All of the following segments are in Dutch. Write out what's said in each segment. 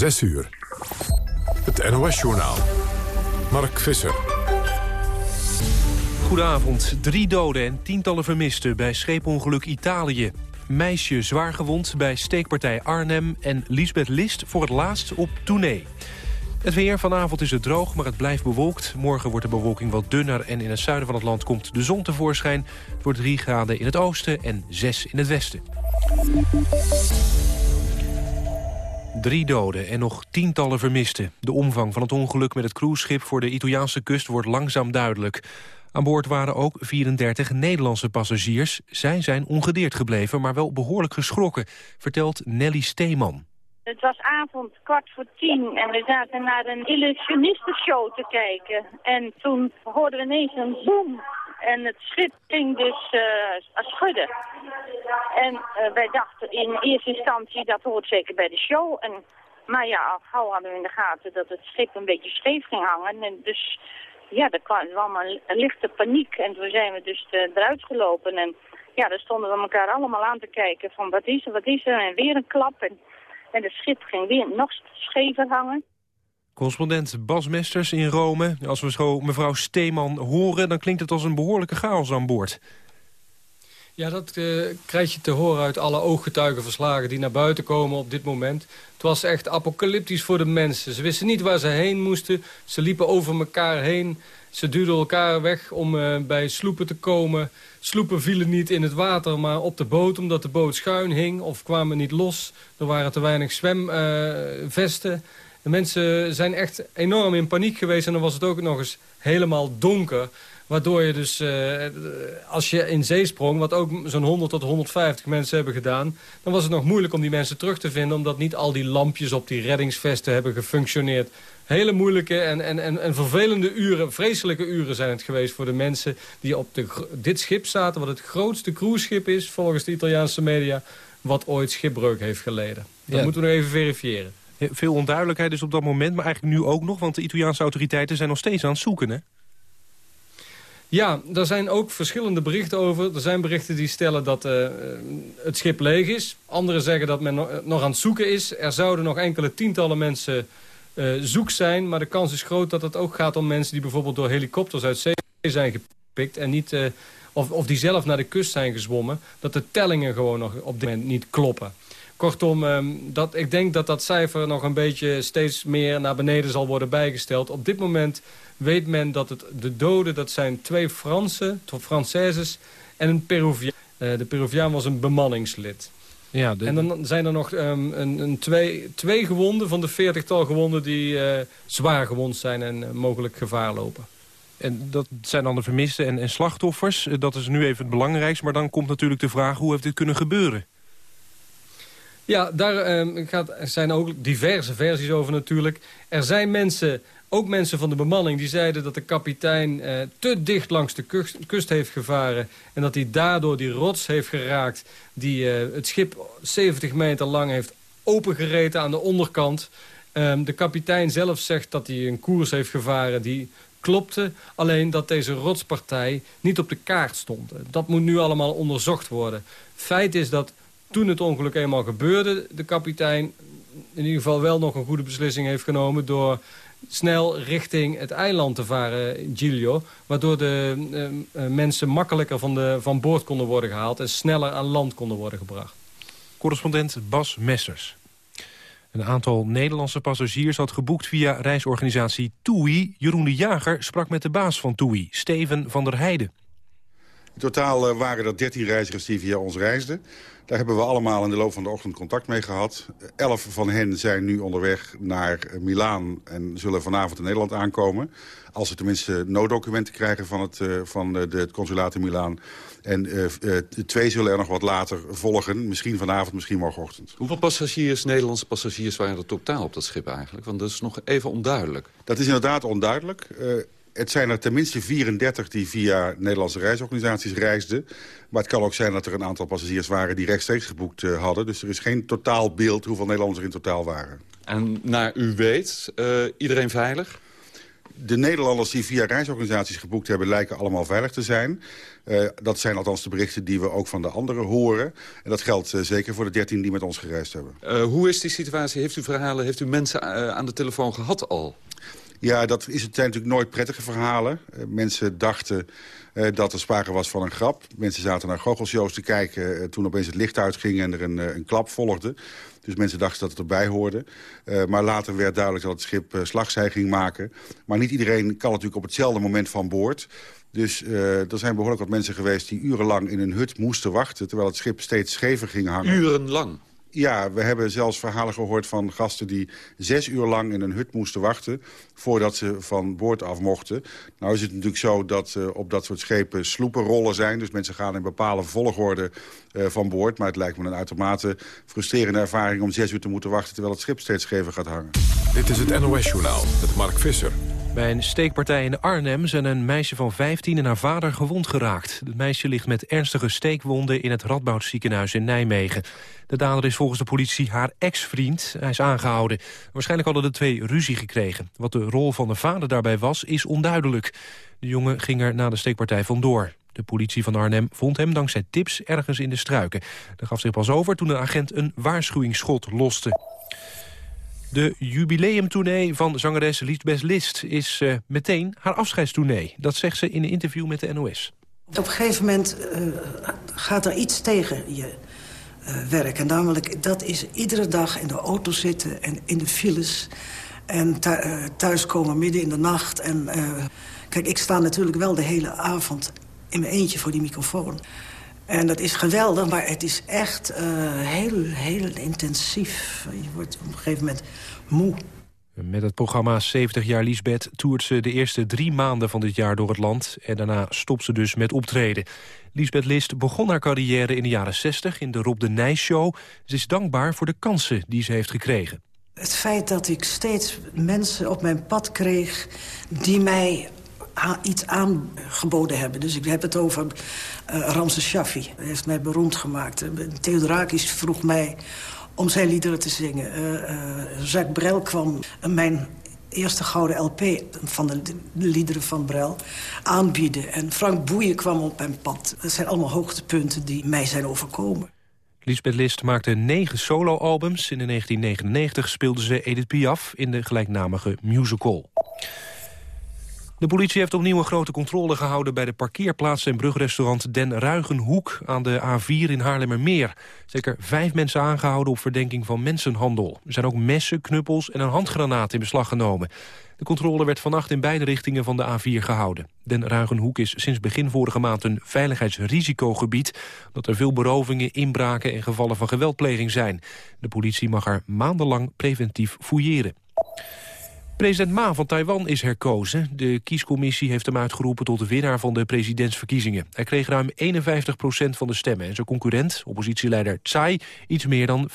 6 uur. Het NOS-journaal. Mark Visser. Goedenavond. Drie doden en tientallen vermisten bij scheepongeluk Italië. Meisje zwaargewond bij steekpartij Arnhem... en Lisbeth List voor het laatst op tournee. Het weer vanavond is het droog, maar het blijft bewolkt. Morgen wordt de bewolking wat dunner en in het zuiden van het land komt de zon tevoorschijn. Het wordt 3 graden in het oosten en 6 in het westen. Drie doden en nog tientallen vermisten. De omvang van het ongeluk met het cruiseschip voor de Italiaanse kust wordt langzaam duidelijk. Aan boord waren ook 34 Nederlandse passagiers. Zij zijn ongedeerd gebleven, maar wel behoorlijk geschrokken, vertelt Nelly Steeman. Het was avond kwart voor tien en we zaten naar een illusionistenshow te kijken. En toen hoorden we ineens een boom en het schip ging dus uh, schudden. En uh, wij dachten in eerste instantie dat hoort zeker bij de show. En, maar ja, al gauw hadden we in de gaten dat het schip een beetje scheef ging hangen. En dus ja, er kwam een lichte paniek. En toen zijn we dus uh, eruit gelopen. En ja, daar stonden we elkaar allemaal aan te kijken van wat is er, wat is er. En weer een klap. En, en het schip ging weer nog schever hangen. Correspondent Bas Mesters in Rome. Als we zo mevrouw Steeman horen, dan klinkt het als een behoorlijke chaos aan boord. Ja, dat uh, krijg je te horen uit alle ooggetuigenverslagen die naar buiten komen op dit moment. Het was echt apocalyptisch voor de mensen. Ze wisten niet waar ze heen moesten. Ze liepen over elkaar heen. Ze duwden elkaar weg om uh, bij sloepen te komen. Sloepen vielen niet in het water, maar op de boot... omdat de boot schuin hing of kwamen niet los. Er waren te weinig zwemvesten. De mensen zijn echt enorm in paniek geweest... en dan was het ook nog eens helemaal donker... Waardoor je dus, uh, als je in zee sprong... wat ook zo'n 100 tot 150 mensen hebben gedaan... dan was het nog moeilijk om die mensen terug te vinden... omdat niet al die lampjes op die reddingsvesten hebben gefunctioneerd. Hele moeilijke en, en, en, en vervelende uren, vreselijke uren zijn het geweest... voor de mensen die op de, dit schip zaten... wat het grootste cruiseschip is, volgens de Italiaanse media... wat ooit schipbreuk heeft geleden. Dat ja. moeten we nog even verifiëren. Veel onduidelijkheid dus op dat moment, maar eigenlijk nu ook nog... want de Italiaanse autoriteiten zijn nog steeds aan het zoeken, hè? Ja, er zijn ook verschillende berichten over. Er zijn berichten die stellen dat uh, het schip leeg is. Anderen zeggen dat men nog aan het zoeken is. Er zouden nog enkele tientallen mensen uh, zoek zijn. Maar de kans is groot dat het ook gaat om mensen die bijvoorbeeld door helikopters uit zee zijn gepikt. En niet, of, of die zelf naar de kust zijn gezwommen. Dat de tellingen gewoon nog op dit moment niet kloppen. Kortom, um, dat, ik denk dat dat cijfer nog een beetje steeds meer naar beneden zal worden bijgesteld. Op dit moment weet men dat het, de doden, dat zijn twee Fransen, Françaises en een Peruviaan. Uh, de Peruviaan was een bemanningslid. Ja, de... En dan zijn er nog um, een, een twee, twee gewonden van de veertigtal gewonden... die uh, zwaar gewond zijn en uh, mogelijk gevaar lopen. En dat zijn dan de vermisten en, en slachtoffers. Dat is nu even het belangrijkste. Maar dan komt natuurlijk de vraag, hoe heeft dit kunnen gebeuren? Ja, daar uh, gaat, zijn ook diverse versies over natuurlijk. Er zijn mensen ook mensen van de bemanning die zeiden dat de kapitein eh, te dicht langs de kust, kust, heeft gevaren... en dat hij daardoor die rots heeft geraakt die eh, het schip 70 meter lang heeft opengereten aan de onderkant. Um, de kapitein zelf zegt dat hij een koers heeft gevaren die klopte. Alleen dat deze rotspartij niet op de kaart stond. Dat moet nu allemaal onderzocht worden. Feit is dat toen het ongeluk eenmaal gebeurde... de kapitein in ieder geval wel nog een goede beslissing heeft genomen... door snel richting het eiland te varen, Giglio. Waardoor de uh, mensen makkelijker van, de, van boord konden worden gehaald... en sneller aan land konden worden gebracht. Correspondent Bas Messers. Een aantal Nederlandse passagiers had geboekt via reisorganisatie TUI. Jeroen de Jager sprak met de baas van TUI, Steven van der Heijden. In totaal waren er 13 reizigers die via ons reisden. Daar hebben we allemaal in de loop van de ochtend contact mee gehad. Elf van hen zijn nu onderweg naar Milaan en zullen vanavond in Nederland aankomen. Als ze tenminste nooddocumenten krijgen van het, uh, van de, het consulaat in Milaan. En uh, uh, twee zullen er nog wat later volgen. Misschien vanavond, misschien morgenochtend. Hoeveel passagiers, Nederlandse passagiers, waren er totaal op dat schip eigenlijk? Want dat is nog even onduidelijk. Dat is inderdaad onduidelijk. Het zijn er tenminste 34 die via Nederlandse reisorganisaties reisden. Maar het kan ook zijn dat er een aantal passagiers waren die rechtstreeks geboekt uh, hadden. Dus er is geen totaal beeld hoeveel Nederlanders er in totaal waren. En naar u weet, uh, iedereen veilig? de Nederlanders die via reisorganisaties geboekt hebben... lijken allemaal veilig te zijn. Uh, dat zijn althans de berichten die we ook van de anderen horen. En dat geldt uh, zeker voor de 13 die met ons gereisd hebben. Hoe is die situatie? Heeft u verhalen, heeft u mensen aan de telefoon gehad al? Ja, dat is, het zijn natuurlijk nooit prettige verhalen. mensen dachten dat er sprake was van een grap. Mensen zaten naar goochelshows te kijken toen opeens het licht uitging... en er een, een klap volgde. Dus mensen dachten dat het erbij hoorde. Maar later werd duidelijk dat het schip slagzij ging maken. Maar niet iedereen kan natuurlijk op hetzelfde moment van boord. Dus er zijn behoorlijk wat mensen geweest die urenlang in een hut moesten wachten... terwijl het schip steeds schever ging hangen. Urenlang? Ja, we hebben zelfs verhalen gehoord van gasten die zes uur lang in een hut moesten wachten... voordat ze van boord af mochten. Nou is het natuurlijk zo dat uh, op dat soort schepen sloepenrollen zijn. Dus mensen gaan in bepaalde volgorde uh, van boord. Maar het lijkt me een uitermate frustrerende ervaring om zes uur te moeten wachten... terwijl het schip steeds schever gaat hangen. Dit is het NOS-journaal met Mark Visser. Bij een steekpartij in Arnhem zijn een meisje van 15 en haar vader gewond geraakt. Het meisje ligt met ernstige steekwonden in het Radboudziekenhuis in Nijmegen. De dader is volgens de politie haar ex-vriend. Hij is aangehouden. Waarschijnlijk hadden de twee ruzie gekregen. Wat de rol van de vader daarbij was, is onduidelijk. De jongen ging er na de steekpartij vandoor. De politie van Arnhem vond hem dankzij tips ergens in de struiken. Dat gaf zich pas over toen een agent een waarschuwingsschot loste. De jubileumtournee van zangeres Liesbeth List is uh, meteen haar afscheidstournee. Dat zegt ze in een interview met de NOS. Op een gegeven moment uh, gaat er iets tegen je uh, werk. En namelijk, dat is iedere dag in de auto zitten en in de files... en thuiskomen midden in de nacht. En, kijk, ik sta natuurlijk wel de hele avond in mijn eentje voor die microfoon. En dat is geweldig, maar het is echt uh, heel, heel intensief. Je wordt op een gegeven moment moe. Met het programma 70 jaar Liesbeth toert ze de eerste drie maanden van dit jaar door het land. En daarna stopt ze dus met optreden. Liesbeth List begon haar carrière in de jaren 60 in de Rob de Nijs Show. Ze is dankbaar voor de kansen die ze heeft gekregen. Het feit dat ik steeds mensen op mijn pad kreeg... die mij iets aangeboden hebben. Dus ik heb het over uh, Ramses Shaffi. Hij heeft mij beroemd gemaakt. Uh, Theodorakis vroeg mij om zijn liederen te zingen. Uh, Jacques Brel kwam mijn eerste gouden LP van de, de liederen van Brel aanbieden. En Frank Boeien kwam op mijn pad. Dat zijn allemaal hoogtepunten die mij zijn overkomen. Lisbeth List maakte negen soloalbums. In 1999 speelde ze Edith Piaf in de gelijknamige musical. De politie heeft opnieuw een grote controle gehouden... bij de parkeerplaats en brugrestaurant Den Ruigenhoek... aan de A4 in Haarlemmermeer. Zeker vijf mensen aangehouden op verdenking van mensenhandel. Er zijn ook messen, knuppels en een handgranaat in beslag genomen. De controle werd vannacht in beide richtingen van de A4 gehouden. Den Ruigenhoek is sinds begin vorige maand een veiligheidsrisicogebied... omdat er veel berovingen, inbraken en gevallen van geweldpleging zijn. De politie mag er maandenlang preventief fouilleren. President Ma van Taiwan is herkozen. De kiescommissie heeft hem uitgeroepen tot de winnaar van de presidentsverkiezingen. Hij kreeg ruim 51% van de stemmen. En zijn concurrent, oppositieleider Tsai, iets meer dan 45%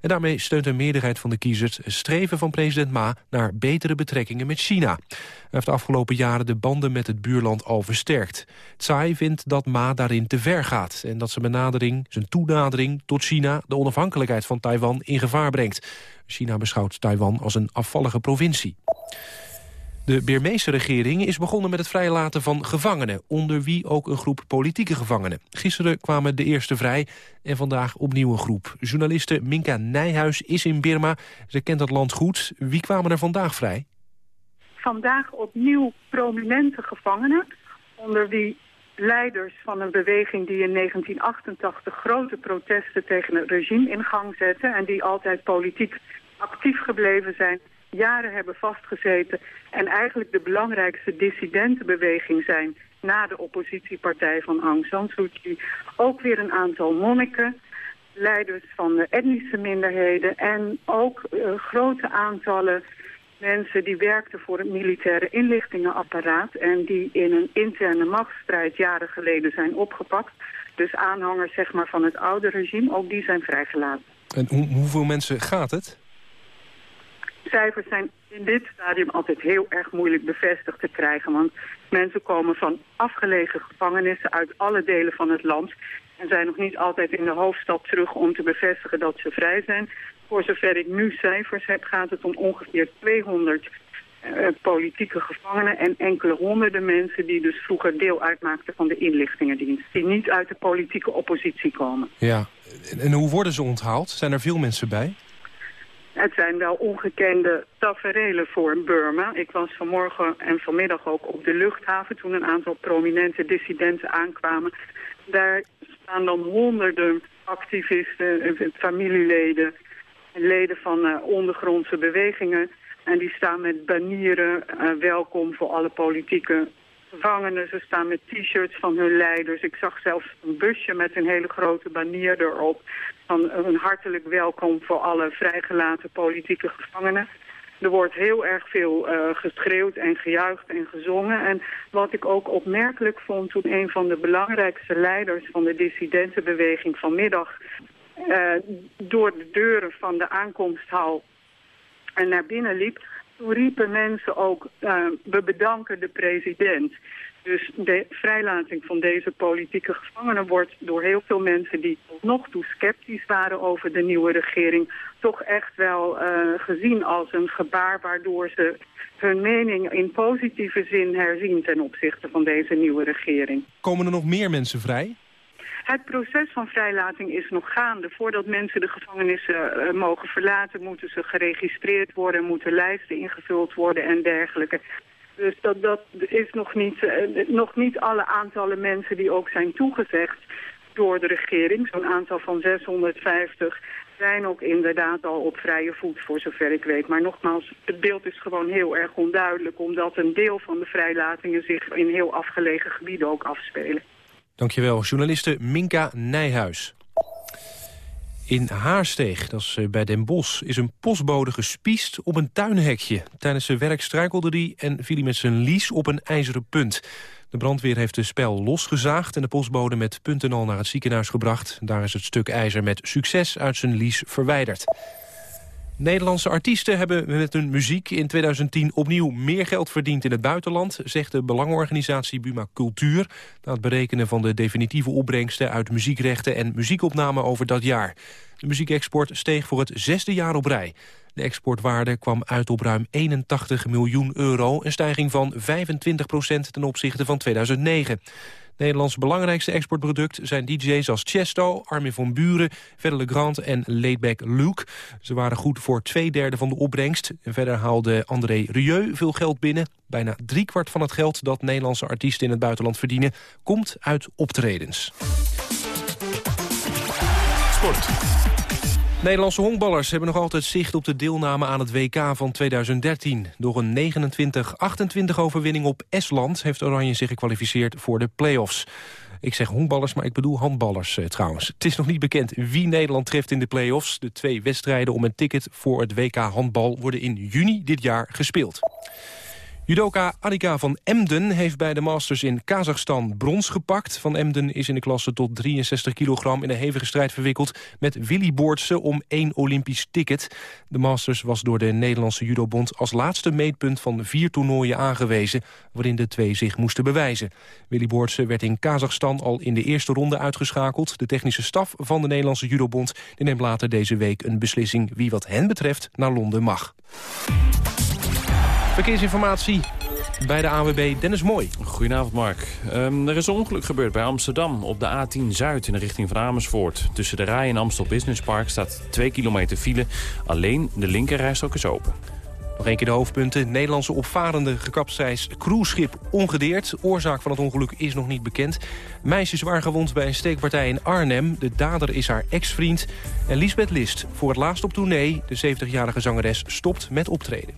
En daarmee steunt een meerderheid van de kiezers het streven van president Ma... naar betere betrekkingen met China. Hij heeft de afgelopen jaren de banden met het buurland al versterkt. Tsai vindt dat Ma daarin te ver gaat... en dat zijn benadering, zijn toenadering tot China... de onafhankelijkheid van Taiwan in gevaar brengt. China beschouwt Taiwan als een afvallige provincie. De Birmeese regering is begonnen met het vrijlaten van gevangenen... onder wie ook een groep politieke gevangenen. Gisteren kwamen de eerste vrij en vandaag opnieuw een groep. Journaliste Minka Nijhuis is in Birma. Ze kent dat land goed. Wie kwamen er vandaag vrij? Vandaag opnieuw prominente gevangenen... onder wie leiders van een beweging die in 1988 grote protesten tegen het regime in gang zette... en die altijd politiek actief gebleven zijn, jaren hebben vastgezeten... en eigenlijk de belangrijkste dissidentenbeweging zijn... na de oppositiepartij van Aung San Suu Kyi. Ook weer een aantal monniken, leiders van de etnische minderheden... en ook uh, grote aantallen mensen die werkten voor het militaire inlichtingenapparaat... en die in een interne machtsstrijd jaren geleden zijn opgepakt. Dus aanhangers zeg maar, van het oude regime, ook die zijn vrijgelaten. En hoeveel mensen gaat het? Cijfers zijn in dit stadium altijd heel erg moeilijk bevestigd te krijgen. Want mensen komen van afgelegen gevangenissen uit alle delen van het land... en zijn nog niet altijd in de hoofdstad terug om te bevestigen dat ze vrij zijn. Voor zover ik nu cijfers heb, gaat het om ongeveer 200 politieke gevangenen en enkele honderden mensen die dus vroeger deel uitmaakten van de inlichtingendienst. Die niet uit de politieke oppositie komen. Ja, en hoe worden ze onthaald? Zijn er veel mensen bij? Het zijn wel ongekende taferelen voor Burma. Ik was vanmorgen en vanmiddag ook op de luchthaven toen een aantal prominente dissidenten aankwamen. Daar staan dan honderden activisten, familieleden, leden van uh, ondergrondse bewegingen. En die staan met banieren, uh, welkom voor alle politieke gevangenen. Ze staan met t-shirts van hun leiders. Ik zag zelfs een busje met een hele grote banier erop. Van een hartelijk welkom voor alle vrijgelaten politieke gevangenen. Er wordt heel erg veel uh, geschreeuwd en gejuicht en gezongen. En wat ik ook opmerkelijk vond toen een van de belangrijkste leiders van de dissidentenbeweging vanmiddag uh, door de deuren van de aankomsthal naar binnen liep, toen riepen mensen ook, uh, we bedanken de president. Dus de vrijlating van deze politieke gevangenen wordt door heel veel mensen die tot nog toe sceptisch waren over de nieuwe regering, toch echt wel uh, gezien als een gebaar waardoor ze hun mening in positieve zin herzien ten opzichte van deze nieuwe regering. Komen er nog meer mensen vrij? Het proces van vrijlating is nog gaande. Voordat mensen de gevangenissen uh, mogen verlaten, moeten ze geregistreerd worden, moeten lijsten ingevuld worden en dergelijke. Dus dat, is nog niet, uh, nog niet alle aantallen mensen die ook zijn toegezegd door de regering. Zo'n aantal van 650 zijn ook inderdaad al op vrije voet, voor zover ik weet. Maar nogmaals, het beeld is gewoon heel erg onduidelijk... omdat een deel van de vrijlatingen zich in heel afgelegen gebieden ook afspelen. Dankjewel, journaliste Minka Nijhuis. In Haarsteeg, dat is eh, bij Den Bosch, is een postbode gespiest op een tuinhekje. Tijdens zijn werk struikelde hij en viel hij met zijn lies op een ijzeren punt. De brandweer heeft de spel losgezaagd en de postbode met punt en al naar het ziekenhuis gebracht. Daar is het stuk ijzer met succes uit zijn lies verwijderd. Nederlandse artiesten hebben met hun muziek in 2010 opnieuw meer geld verdiend in het buitenland, zegt de belangenorganisatie Buma Cultuur, na het berekenen van de definitieve opbrengsten uit muziekrechten en muziekopnamen over dat jaar. De muziekexport steeg voor het zesde jaar op rij. De exportwaarde kwam uit op ruim 81 miljoen euro, een stijging van 25 procent ten opzichte van 2009. Nederlands belangrijkste exportproduct zijn DJ's als Chesto, Armin van Buren, Verder Grant en Laidback Luke. Ze waren goed voor twee derde van de opbrengst. En verder haalde André Rieu veel geld binnen. Bijna driekwart van het geld dat Nederlandse artiesten in het buitenland verdienen... komt uit optredens. Sport. Nederlandse honkballers hebben nog altijd zicht op de deelname aan het WK van 2013. Door een 29-28 overwinning op Estland heeft Oranje zich gekwalificeerd voor de play-offs. Ik zeg honkballers, maar ik bedoel handballers eh, trouwens. Het is nog niet bekend wie Nederland treft in de play-offs. De twee wedstrijden om een ticket voor het WK handbal worden in juni dit jaar gespeeld. Judoka Annika van Emden heeft bij de Masters in Kazachstan brons gepakt. Van Emden is in de klasse tot 63 kilogram in een hevige strijd verwikkeld... met Willy Boortse om één Olympisch ticket. De Masters was door de Nederlandse judobond als laatste meetpunt van vier toernooien aangewezen... waarin de twee zich moesten bewijzen. Willy Boortse werd in Kazachstan al in de eerste ronde uitgeschakeld. De technische staf van de Nederlandse judobond neemt later deze week een beslissing... wie wat hen betreft naar Londen mag. Verkeersinformatie bij de AWB Dennis Mooi. Goedenavond Mark. Um, er is een ongeluk gebeurd bij Amsterdam op de A10 Zuid in de richting van Amersfoort. Tussen de Rij en Amstel Business Park staat 2 kilometer file. Alleen de linkerrijstrook is open. Nog een keer de hoofdpunten. Nederlandse opvarende gekapseis cruiseschip ongedeerd. Oorzaak van het ongeluk is nog niet bekend. Meisje zwaar gewond bij een steekpartij in Arnhem. De dader is haar ex-vriend. En Lisbeth List, voor het laatst op tournee. De 70-jarige zangeres stopt met optreden.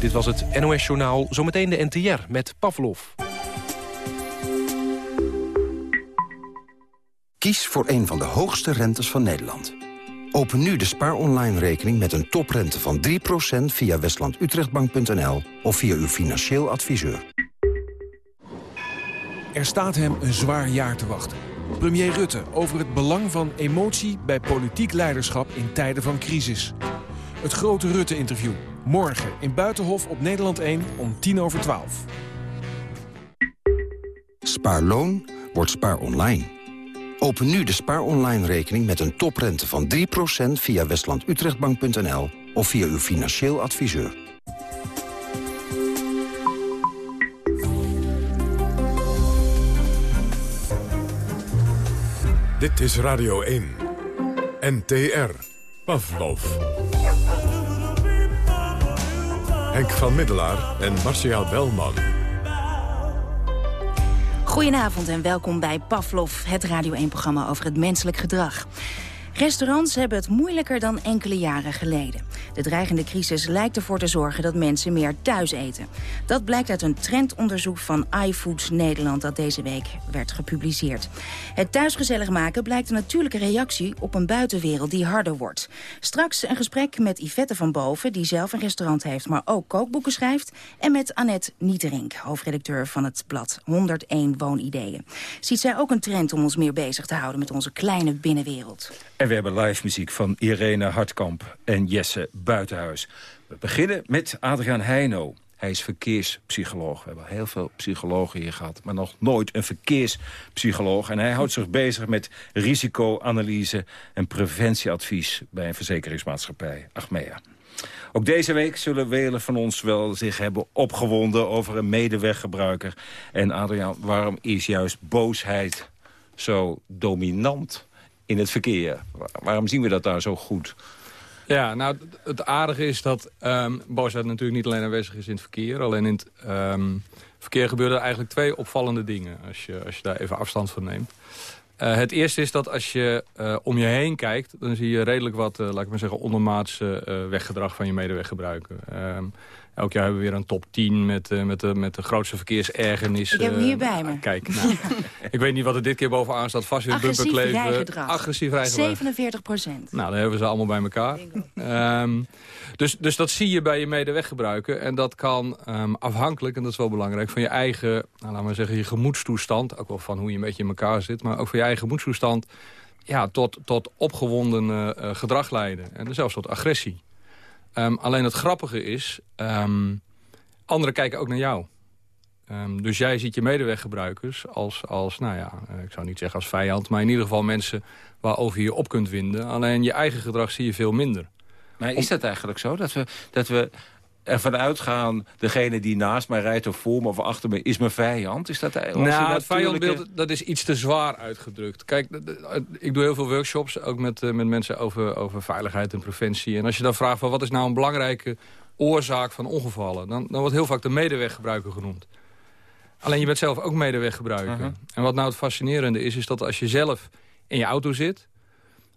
Dit was het NOS Journaal. Zometeen de NTR met Pavlov. Kies voor een van de hoogste rentes van Nederland. Open nu de Spaar Online rekening met een toprente van 3% via westlandutrechtbank.nl of via uw financieel adviseur. Er staat hem een zwaar jaar te wachten. Premier Rutte over het belang van emotie bij politiek leiderschap in tijden van crisis. Het grote Rutte-interview. Morgen in Buitenhof op Nederland 1 om tien over 12. Spaarloon wordt spaar online. Open nu de Spaar Online rekening met een toprente van 3% via westlandutrechtbank.nl of via uw financieel adviseur. Dit is Radio 1. NTR. Pavlov. Henk van Middelaar en Marcia Belman. Goedenavond en welkom bij Pavlov, het Radio 1-programma over het menselijk gedrag. Restaurants hebben het moeilijker dan enkele jaren geleden. De dreigende crisis lijkt ervoor te zorgen dat mensen meer thuis eten. Dat blijkt uit een trendonderzoek van iFoods Nederland... dat deze week werd gepubliceerd. Het thuisgezellig maken blijkt een natuurlijke reactie... op een buitenwereld die harder wordt. Straks een gesprek met Yvette van Boven... die zelf een restaurant heeft, maar ook kookboeken schrijft... en met Annette Nieterink, hoofdredacteur van het blad 101 Woonideeën. Ziet zij ook een trend om ons meer bezig te houden... met onze kleine binnenwereld? En we hebben live muziek van Irene Hartkamp en Jesse Buitenhuis. We beginnen met Adriaan Heino. Hij is verkeerspsycholoog. We hebben heel veel psychologen hier gehad, maar nog nooit een verkeerspsycholoog. En hij houdt zich bezig met risicoanalyse en preventieadvies bij een verzekeringsmaatschappij, Achmea. Ook deze week zullen velen van ons wel zich hebben opgewonden over een medeweggebruiker. En Adriaan, waarom is juist boosheid zo dominant in het verkeer? Waarom zien we dat daar zo goed? Ja, nou, het aardige is dat um, boosheid natuurlijk niet alleen aanwezig is in het verkeer. Alleen in het um, verkeer gebeuren eigenlijk twee opvallende dingen... als je, als je daar even afstand van neemt. Uh, het eerste is dat als je uh, om je heen kijkt... dan zie je redelijk wat, uh, laat ik maar zeggen, ondermaatse weggedrag van je medeweggebruiker. Elk jaar hebben we weer een top 10 met, uh, met, de, met de grootste verkeersergernis. Ik heb hem hier bij me. Kijk, nou, ik weet niet wat er dit keer bovenaan staat. Vast weer bumperkleven. Rijgedrag. Agressief rijgedrag. 47 procent. Nou, dan hebben we ze allemaal bij elkaar. Um, dus, dus dat zie je bij je medeweggebruiker. En dat kan um, afhankelijk, en dat is wel belangrijk... van je eigen, nou, laten we zeggen, je gemoedstoestand. Ook wel van hoe je een beetje in elkaar zit. Maar ook van je eigen gemoedstoestand... Ja, tot, tot opgewonden uh, gedrag leiden. En zelfs tot agressie. Um, alleen het grappige is, um, anderen kijken ook naar jou. Um, dus jij ziet je medeweggebruikers als, als, nou ja, eh, ik zou niet zeggen als vijand... maar in ieder geval mensen waarover je je op kunt winden. Alleen je eigen gedrag zie je veel minder. Maar is dat eigenlijk zo? Dat we, dat we ervan uitgaan, degene die naast mij rijdt of voor me of achter me, is mijn vijand? Is dat nou, het vijandbeeld dat is iets te zwaar uitgedrukt. Kijk, ik doe heel veel workshops, ook met, met mensen over, over veiligheid en preventie. En als je dan vraagt, van, wat is nou een belangrijke oorzaak van ongevallen? Dan, dan wordt heel vaak de medeweggebruiker genoemd. Alleen je bent zelf ook medeweggebruiker. Uh -huh. En wat nou het fascinerende is, is dat als je zelf in je auto zit...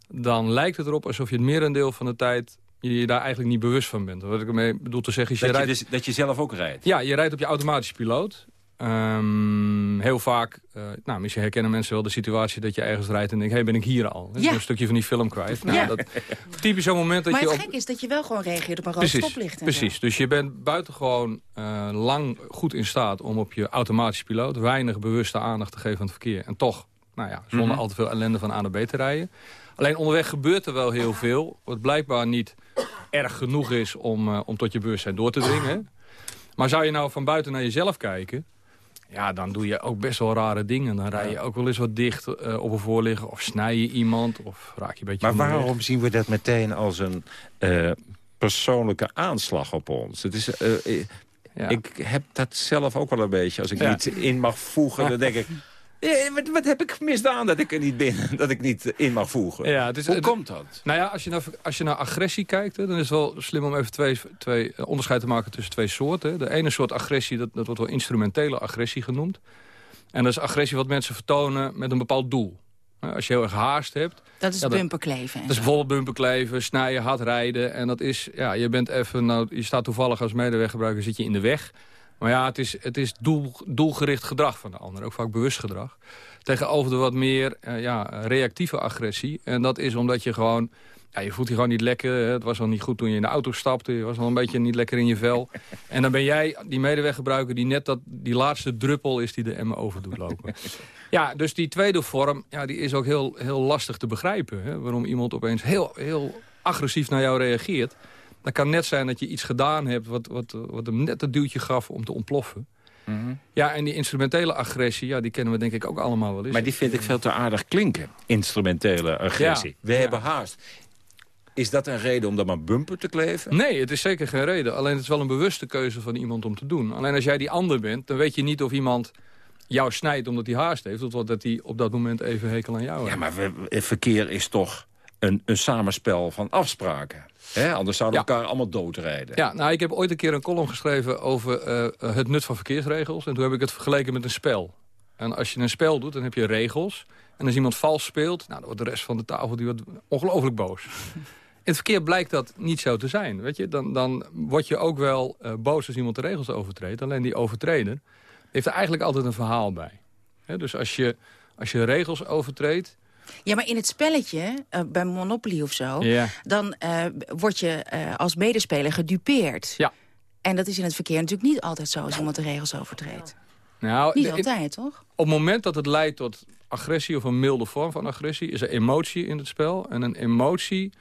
dan lijkt het erop alsof je het merendeel van de tijd je je daar eigenlijk niet bewust van bent. Wat ik ermee bedoel te zeggen is... Dat je, je, rijdt... dus, dat je zelf ook rijdt? Ja, je rijdt op je automatische piloot. Um, heel vaak, uh, nou, misschien herkennen mensen wel de situatie dat je ergens rijdt en denkt, hé, hey, ben ik hier al? Ja. Een stukje van die film kwijt. Nou, ja. dat, typisch zo'n moment dat maar je... Maar het gek is dat je wel gewoon reageert op een rood precies, stoplicht. Precies, zo. dus je bent buitengewoon uh, lang goed in staat om op je automatische piloot weinig bewuste aandacht te geven aan het verkeer. En toch, nou ja, zonder mm -hmm. al te veel ellende van A naar B te rijden. Alleen onderweg gebeurt er wel heel veel, wat blijkbaar niet erg genoeg is om, uh, om tot je bewustzijn door te dringen. Maar zou je nou van buiten naar jezelf kijken... ja, dan doe je ook best wel rare dingen. Dan rij je ook wel eens wat dicht uh, op een voorligger... of snij je iemand, of raak je een beetje... Maar waarom weg. zien we dat meteen als een uh, persoonlijke aanslag op ons? Het is... Ja. Ik heb dat zelf ook wel een beetje. Als ik ja. niet in mag voegen, dan denk ik... Ja, wat, wat, heb ik misdaan dat ik er niet binnen, dat ik niet in mag voegen? Ja, Hoe het, komt dat? Nou ja, als je naar, als je naar agressie kijkt, hè, dan is het wel slim om even twee, twee uh, onderscheid te maken tussen twee soorten. De ene soort agressie, dat, dat wordt wel instrumentele agressie genoemd. En dat is agressie wat mensen vertonen met een bepaald doel. Als je heel erg haast hebt... Dat is ja, bumperkleven. Dat is bijvoorbeeld bumperkleven, snijden, hard rijden. En dat is, ja, je bent even, nou, je staat toevallig als medeweggebruiker, zit je in de weg. Maar ja, het is, het is doel, doelgericht gedrag van de ander. Ook vaak bewust gedrag. Tegenover de wat meer uh, ja, reactieve agressie. En dat is omdat je gewoon... Ja, je voelt je gewoon niet lekker. Het was al niet goed toen je in de auto stapte. Je was al een beetje niet lekker in je vel. En dan ben jij die medeweggebruiker die net dat, die laatste druppel is die de emmer over doet lopen. ja, dus die tweede vorm ja, die is ook heel, heel lastig te begrijpen. Hè? Waarom iemand opeens heel, heel agressief naar jou reageert. Dat kan net zijn dat je iets gedaan hebt wat, wat, wat hem net een duwtje gaf om te ontploffen. Ja, en die instrumentele agressie, ja, die kennen we denk ik ook allemaal wel eens. Maar die vind ik veel te aardig klinken, instrumentele agressie. Ja. We hebben haast. Is dat een reden om dan maar bumper te kleven? Nee, het is zeker geen reden. Alleen het is wel een bewuste keuze van iemand om te doen. Alleen als jij die ander bent, dan weet je niet of iemand jou snijdt omdat hij haast heeft... of dat hij op dat moment even hekel aan jou heeft. Ja, maar we- het verkeer is toch een, een samenspel van afspraken. Hè? Anders zouden we elkaar allemaal doodrijden. Ja, nou, ik heb ooit een keer een column geschreven over eh, het nut van verkeersregels. En toen heb ik het vergeleken met een spel. En als je een spel doet, dan heb je regels. En als iemand vals speelt, nou, dan wordt de rest van de tafel die wordt ongelooflijk boos. In het verkeer blijkt dat niet zo te zijn. Weet je? Dan, dan word je ook wel eh, boos als iemand de regels overtreedt. Alleen die overtreder heeft er eigenlijk altijd een verhaal bij. Hè, dus als je, als je regels overtreedt... Ja, maar in het spelletje, eh, bij Monopoly of zo... Dan eh, word je eh, als medespeler gedupeerd. Ja. En dat is in het verkeer natuurlijk niet altijd zo... als iemand de regels overtreedt. Nou, Niet altijd, toch? Op het moment dat het leidt tot agressie of een milde vorm van agressie... is er emotie in het spel. En een emotie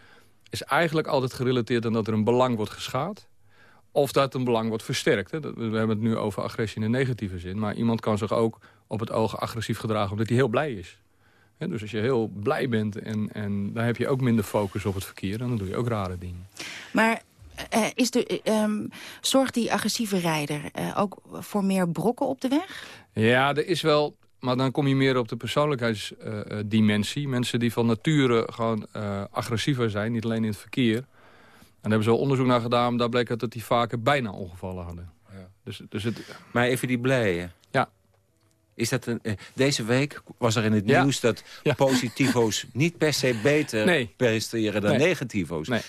is eigenlijk altijd gerelateerd aan dat er een belang wordt geschaad. Of dat een belang wordt versterkt. Hè. We hebben het nu over agressie in de negatieve zin. Maar iemand kan zich ook op het oog agressief gedragen omdat hij heel blij is. Dus als je heel blij bent en, en dan heb je ook minder focus op het verkeer... en dan doe je ook rare dingen. Maar eh, is de, eh, ehm, zorgt die agressieve rijder eh, ook voor meer brokken op de weg? Ja, er is wel... Maar dan kom je meer op de persoonlijkheidsdimensie. Mensen die van nature gewoon eh, agressiever zijn, niet alleen in het verkeer. En daar hebben ze wel onderzoek naar gedaan. Daar bleek uit dat die vaker bijna ongevallen hadden. Dus, dus het, Maar even die blijen. Ja. Is dat een, eh, deze week was er in het Ja. nieuws dat positivo's niet per se beter Nee. presteren dan Nee. negativo's. Nee.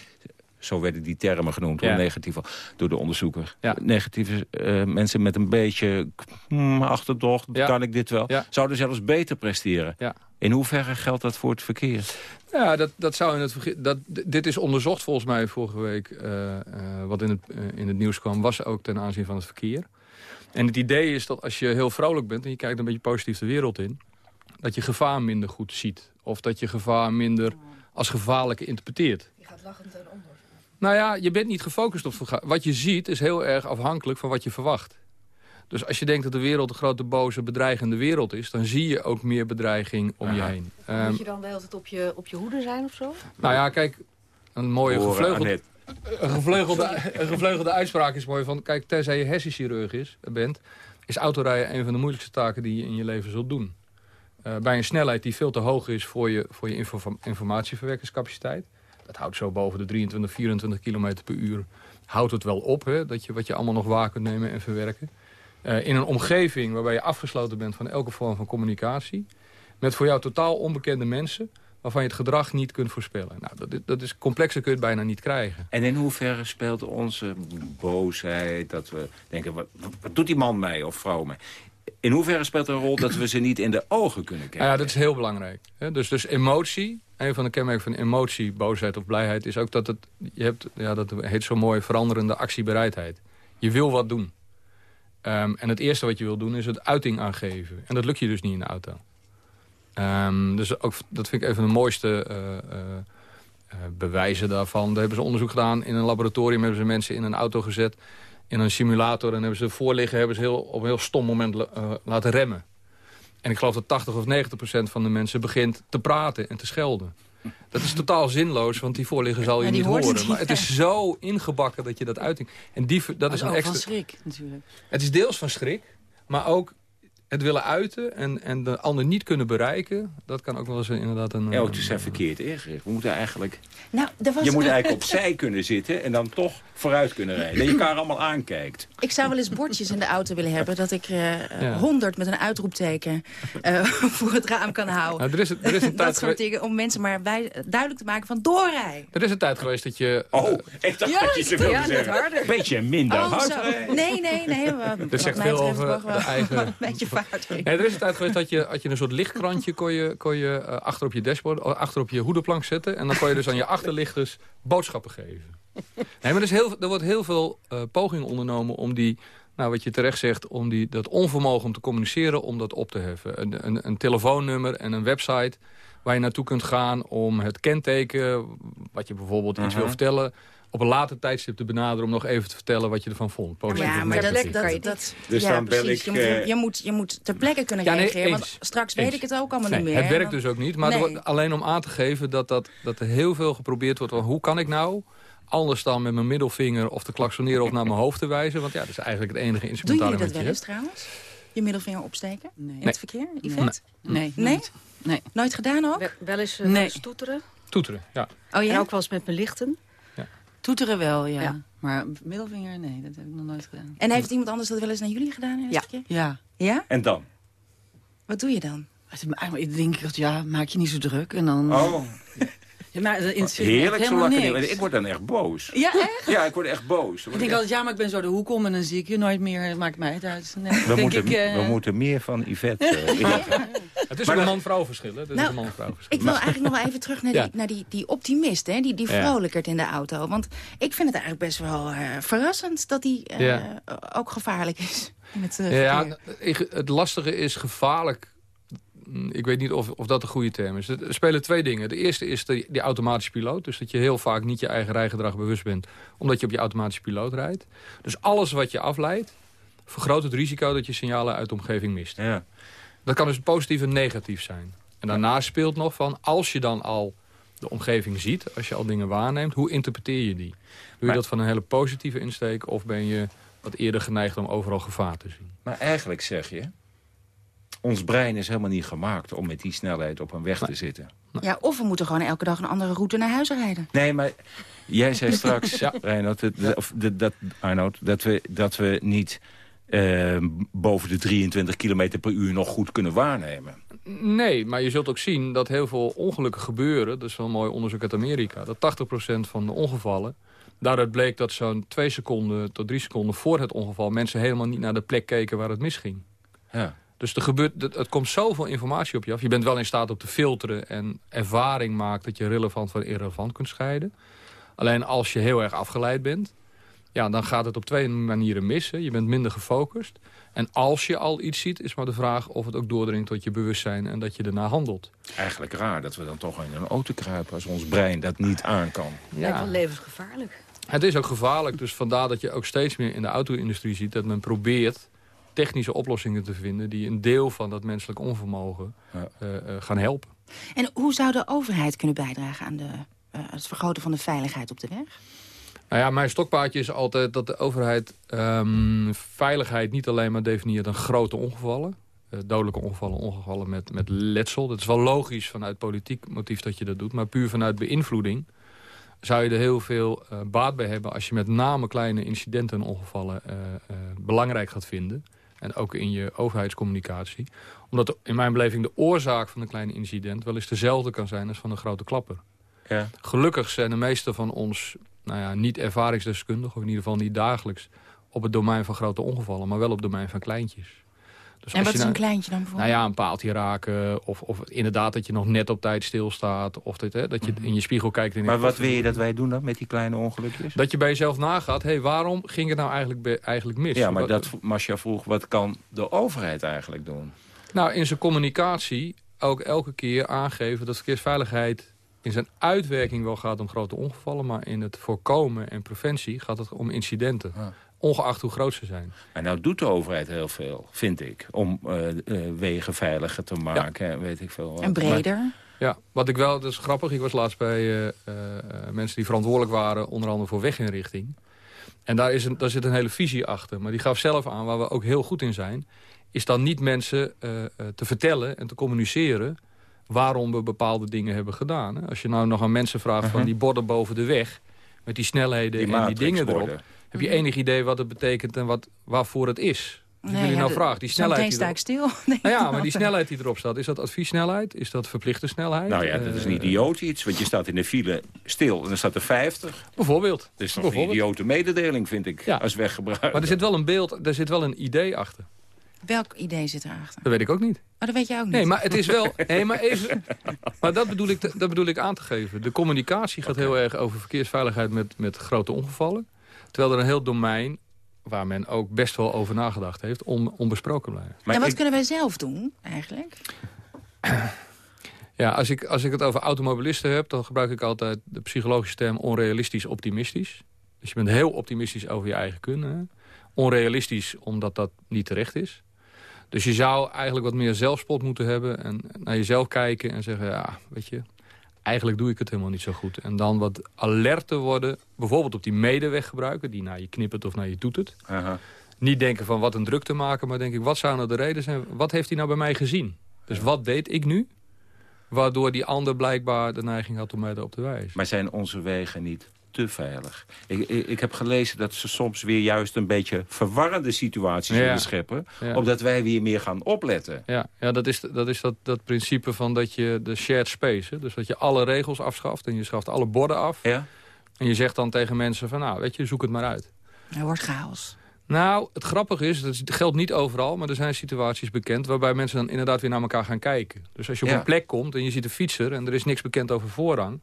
Zo werden die termen genoemd, Ja. door negativo, door de onderzoeker. Ja. Negatieve eh, mensen met een beetje hmm, achterdocht, Ja. kan ik dit wel, Ja. zouden zelfs beter presteren. Ja. In hoeverre geldt dat voor het verkeer? Ja, dat, dat zou in het dat, dit is onderzocht volgens mij vorige week. eh, wat in het, in het nieuws kwam, was ook ten aanzien van het verkeer. En het idee is dat als je heel vrolijk bent en je kijkt een beetje positief de wereld in... dat je gevaar minder goed ziet. Of dat je gevaar minder als gevaarlijk interpreteert. Je gaat lachend en onder. Nou ja, je bent niet gefocust op Wat je ziet is heel erg afhankelijk van wat je verwacht. Dus als je denkt dat de wereld een grote, boze, bedreigende wereld is... dan zie je ook meer bedreiging om je heen. Ehm, Moet je dan de hele tijd op je, op je hoede zijn of zo? nou ja, kijk, een mooie Horen, gevleugelde, Annette. Een, gevleugelde, een gevleugelde uitspraak is mooi van... kijk, tenzij je hersenchirurg is, bent... is autorijden een van de moeilijkste taken die je in je leven zult doen. Eh, bij een snelheid die veel te hoog is voor je, voor je info- informatieverwerkingscapaciteit... dat houdt zo boven de 23, 24 km per uur... houdt het wel op, hè, dat je, wat je allemaal nog waar kunt nemen en verwerken. Eh, in een omgeving waarbij je afgesloten bent van elke vorm van communicatie... met voor jou totaal onbekende mensen waarvan je het gedrag niet kunt voorspellen. Nou, dat, is- dat is complexer kun je het bijna niet krijgen. En in hoeverre speelt onze boosheid, dat we denken, wat, wat doet die man mij of vrouw mij? In hoeverre speelt er een rol dat we ze niet in de ogen kunnen kijken? Ja, dat is heel belangrijk. Dus, dus emotie, een van de kenmerken van emotie, boosheid of blijheid... is ook dat het, je hebt, ja, dat heet zo mooi, veranderende actiebereidheid. Je wil wat doen. Ehm, en het eerste wat je wil doen is het uiting aangeven. En dat lukt je dus niet in de auto. Ehm, dus ook, dat vind ik even de mooiste eh, eh, eh, bewijzen daarvan. Daar hebben ze onderzoek gedaan. In een laboratorium hebben ze mensen in een auto gezet. In een simulator. En hebben ze voorliggen hebben ze heel, op een heel stom moment la- laten remmen. En ik geloof dat 80 of 90 procent van de mensen begint te praten en te schelden. Dat is totaal zinloos, want die voorligger zal je Ja, niet horen. niet, Maar het is zo ingebakken dat je dat uiting... En die, dat is een extra... van schrik, natuurlijk. Het is deels van schrik, maar ook het willen uiten en, en de ander niet kunnen bereiken. Dat kan ook wel eens een- inderdaad een... Ja, het is zijn verkeerd ingericht. We moeten eigenlijk, Nou, er was je moet eigenlijk opzij kunnen zitten en dan toch vooruit kunnen rijden. Dat je elkaar allemaal aankijkt. Ik zou wel eens bordjes in de auto willen hebben... dat ik eh, eh, Ja. 100 met een uitroepteken eh, voor het raam kan houden. Nou, er is, er is een dat tijd soort dingen, om mensen maar wij- duidelijk te maken van doorrij. Er is een tijd geweest dat je... Oh, ik dacht Ja, dat je ze wilde ja, net zeggen. harder. Beetje minder Oh, hard. Nee, nee, nee. Wat, wat zegt mij veel betreft over mag wel de eigen- Een beetje er is een tijd geweest dat je, had je een soort lichtkrantje kon je, kon je eh, achter op je dashboard, eh, achter op je hoedenplank zetten. En dan kon je dus aan je achterlichters boodschappen geven. Nee, maar er, is heel, er wordt heel veel eh, pogingen ondernomen om die, nou wat je terecht zegt, om die, dat onvermogen om te communiceren, om dat op te heffen. Een, een, een telefoonnummer en een website waar je naartoe kunt gaan om het kenteken... wat je bijvoorbeeld iets Mhm. wil vertellen... op een later tijdstip te benaderen om nog even te vertellen wat je ervan vond. Positief Ja, maar dat, dat, dat, Dus ja, dan bel precies. ik, je, moet, eh, je, moet, je moet ter plekke kunnen Ja, nee, reageren. eens. Want straks Eens. weet ik het ook allemaal Nee, niet meer. Het werkt dus ook niet. Maar Nee. alleen om aan te geven dat, dat, dat er heel veel geprobeerd wordt... van hoe kan ik nou anders dan met mijn middelvinger of te klaksoneren of naar mijn hoofd te wijzen? Want ja, dat is eigenlijk het enige Doen instrumentarium jullie dat je wel eens trouwens? Je middelvinger opsteken? In Nee. het verkeer? Yvette? Nee. Nee? nooit. Nee. Nooit gedaan ook? Wel, wel eens, eh, Nee. wel eens toeteren. Toeteren, ja. Oh ja? En ook wel eens met mijn lichten. Toeteren wel, ja. Ja. Maar middelvinger, nee, dat heb ik nog nooit gedaan. En heeft iemand anders dat wel eens naar jullie gedaan? in het Ja. verkeer? Ja. Ja? En dan? Wat doe je dan? Ik denk, ja, maak je niet zo druk. En dan... Oh, Ja, maar dat heerlijk zo niks. Ik word dan echt boos. Ja, echt? Ja, ik word echt boos. Ik denk echt- altijd, ja, maar ik ben zo de hoek om en dan zie ik je nooit meer. Maakt mij het uit. Nee, we, denk moeten, ik, eh, we moeten meer van Yvette. eh, Het is Maar ook een dat- man-vrouw verschil. Hè? Het is Nou, een man-vrouw verschil. Ik wil eigenlijk nog wel even terug naar die, Ja. naar die, die optimist, hè? die, die Ja. vrolijkert in de auto. Want ik vind het eigenlijk best wel eh, verrassend dat die eh, Ja. ook gevaarlijk is. In het, eh, Ja, het lastige is gevaarlijk. Mm, Ik weet niet of, of dat een goede term is. Er spelen twee dingen. De eerste is de, die automatische piloot. Dus dat je heel vaak niet je eigen rijgedrag bewust bent. Omdat je op je automatische piloot rijdt. Dus alles wat je afleidt... vergroot het risico dat je signalen uit de omgeving mist. Ja. Dat kan dus positief en negatief zijn. En daarnaast speelt nog van... als je dan al de omgeving ziet, als je al dingen waarneemt... hoe interpreteer je die? Doe je Maar- dat van een hele positieve insteek... of ben je wat eerder geneigd om overal gevaar te zien? Maar eigenlijk zeg je... ons brein is helemaal niet gemaakt om met die snelheid op een weg te zitten. ja, of we moeten gewoon elke dag een andere route naar huis rijden. Nee, maar jij zei straks, Ja. Dat, of dat, Arnoud, dat, we, dat we niet eh, boven de 23 km per uur nog goed kunnen waarnemen. Nee, maar je zult ook zien dat heel veel ongelukken gebeuren. Dat is wel een mooi onderzoek uit Amerika. Dat 80% van de ongevallen... Daaruit bleek dat zo'n 2 seconden tot 3 seconden voor het ongeval... mensen helemaal niet naar de plek keken waar het misging. Ja. Dus er gebeurt, het, het komt zoveel informatie op je af. Je bent wel in staat om te filteren en ervaring maakt... dat je relevant van irrelevant kunt scheiden. Alleen als je heel erg afgeleid bent... Ja, dan gaat het op twee manieren mis. hè. Je bent minder gefocust. En als je al iets ziet, is maar de vraag of het ook doordringt tot je bewustzijn... en dat je daarna handelt. Eigenlijk raar dat we dan toch in een auto kruipen als ons brein dat niet aan kan. Lijkt wel levensgevaarlijk. Het is ook gevaarlijk, dus vandaar dat je ook steeds meer in de auto-industrie ziet... dat men probeert technische oplossingen te vinden... die een deel van dat menselijk onvermogen eh, eh, gaan helpen. En hoe zou de overheid kunnen bijdragen aan de, eh, het vergroten van de veiligheid op de weg? Nou ja, mijn stokpaardje is altijd dat de overheid ehm, veiligheid niet alleen maar definieert aan grote ongevallen. eh, dodelijke ongevallen, ongevallen met, met letsel. Dat is wel logisch vanuit politiek motief dat je dat doet. Maar puur vanuit beïnvloeding zou je er heel veel eh, baat bij hebben... als je met name kleine incidenten en ongevallen eh, eh, belangrijk gaat vinden. En ook in je overheidscommunicatie. Omdat in mijn beleving de oorzaak van een klein incident... wel eens dezelfde kan zijn als van een grote klapper. Ja. Gelukkig zijn de meeste van ons nou ja, niet ervaringsdeskundig... of in ieder geval niet dagelijks op het domein van grote ongevallen... maar wel op het domein van kleintjes. Dus en wat is een nou- kleintje dan bijvoorbeeld? Nou ja, een paaltje raken. Of, of inderdaad dat je nog net op tijd stilstaat. Of dit, hè, dat je in je spiegel kijkt. En Maar wat wil je dat wij doen dan met die kleine ongelukjes? Dat je bij jezelf nagaat. Hé, waarom ging het nou eigenlijk, eigenlijk mis? Ja, maar Wat- dat Masha vroeg, wat kan de overheid eigenlijk doen? Nou, in zijn communicatie ook elke keer aangeven dat verkeersveiligheid in zijn uitwerking wel gaat om grote ongevallen. Maar in het voorkomen en preventie gaat het om incidenten. Ongeacht hoe groot ze zijn. Maar nou doet de overheid heel veel, vind ik, om eh, eh, wegen veiliger te maken. en Weet ik veel. wat. Maar- Ja, wat ik wel, dat is grappig. Ik was laatst bij eh, eh, mensen die verantwoordelijk waren, onder andere voor weginrichting. En daar, is een, daar zit een hele visie achter. Maar die gaf zelf aan, waar we ook heel goed in zijn... is dan niet mensen eh, eh, te vertellen en te communiceren... waarom we bepaalde dingen hebben gedaan. hè. Als je nou nog aan mensen vraagt van Mhm. die borden boven de weg... met die snelheden Die en die dingen erop... heb je enig idee wat het betekent en wat, waarvoor het is. Dus Nee, wil je ja, nou de- vragen, die snelheid... sta die ik stil. Nee, nou ja, maar die snelheid die erop staat, is dat adviessnelheid? Is dat verplichte snelheid? Nou ja, dat is een Eh, idioot iets. Want je staat in de file stil en dan staat er 50. Bijvoorbeeld. Dat is toch een idiote mededeling, vind ik, als weggebruiker. Maar er zit wel een beeld, er zit wel een idee achter. Welk idee zit erachter? Dat weet ik ook niet. Maar dat weet jij ook niet. Nee, maar het is wel... Nee, maar even, maar dat bedoel, ik, te- dat bedoel ik aan te geven. De communicatie gaat heel erg over verkeersveiligheid met, met grote ongevallen. Terwijl er een heel domein, waar men ook best wel over nagedacht heeft, on, onbesproken blijft. en wat kunnen wij zelf doen, eigenlijk? Ja, als ik, als ik het over automobilisten heb... dan gebruik ik altijd de psychologische term onrealistisch optimistisch. Dus je bent heel optimistisch over je eigen kunnen. Onrealistisch omdat dat niet terecht is. Dus je zou eigenlijk wat meer zelfspot moeten hebben... en naar jezelf kijken en zeggen... ja, weet je, eigenlijk doe ik het helemaal niet zo goed. En dan wat alerter worden, bijvoorbeeld op die medeweggebruiker... die naar je knippert of naar je toetert. Aha. Niet denken van wat een druk te maken, maar denk ik... wat zou nou de reden zijn? Wat heeft hij nou bij mij gezien? Dus wat deed ik nu? Waardoor die ander blijkbaar de neiging had om mij erop te wijzen. Maar zijn onze wegen niet te veilig? Ik, ik, ik heb gelezen dat ze soms weer juist een beetje verwarrende situaties Ja. willen scheppen. Ja. Omdat wij weer meer gaan opletten. Ja, ja dat is, dat, is dat, dat principe van dat je de shared space... Hè? dus dat je alle regels afschaft en je schaft alle borden af. Ja. En je zegt dan tegen mensen van, nou, weet je, zoek het maar uit. Er wordt chaos. Nou, het grappige is, dat geldt niet overal... maar er zijn situaties bekend waarbij mensen dan inderdaad weer naar elkaar gaan kijken. Dus als je op Ja. een plek komt en je ziet een fietser... en er is niks bekend over voorrang...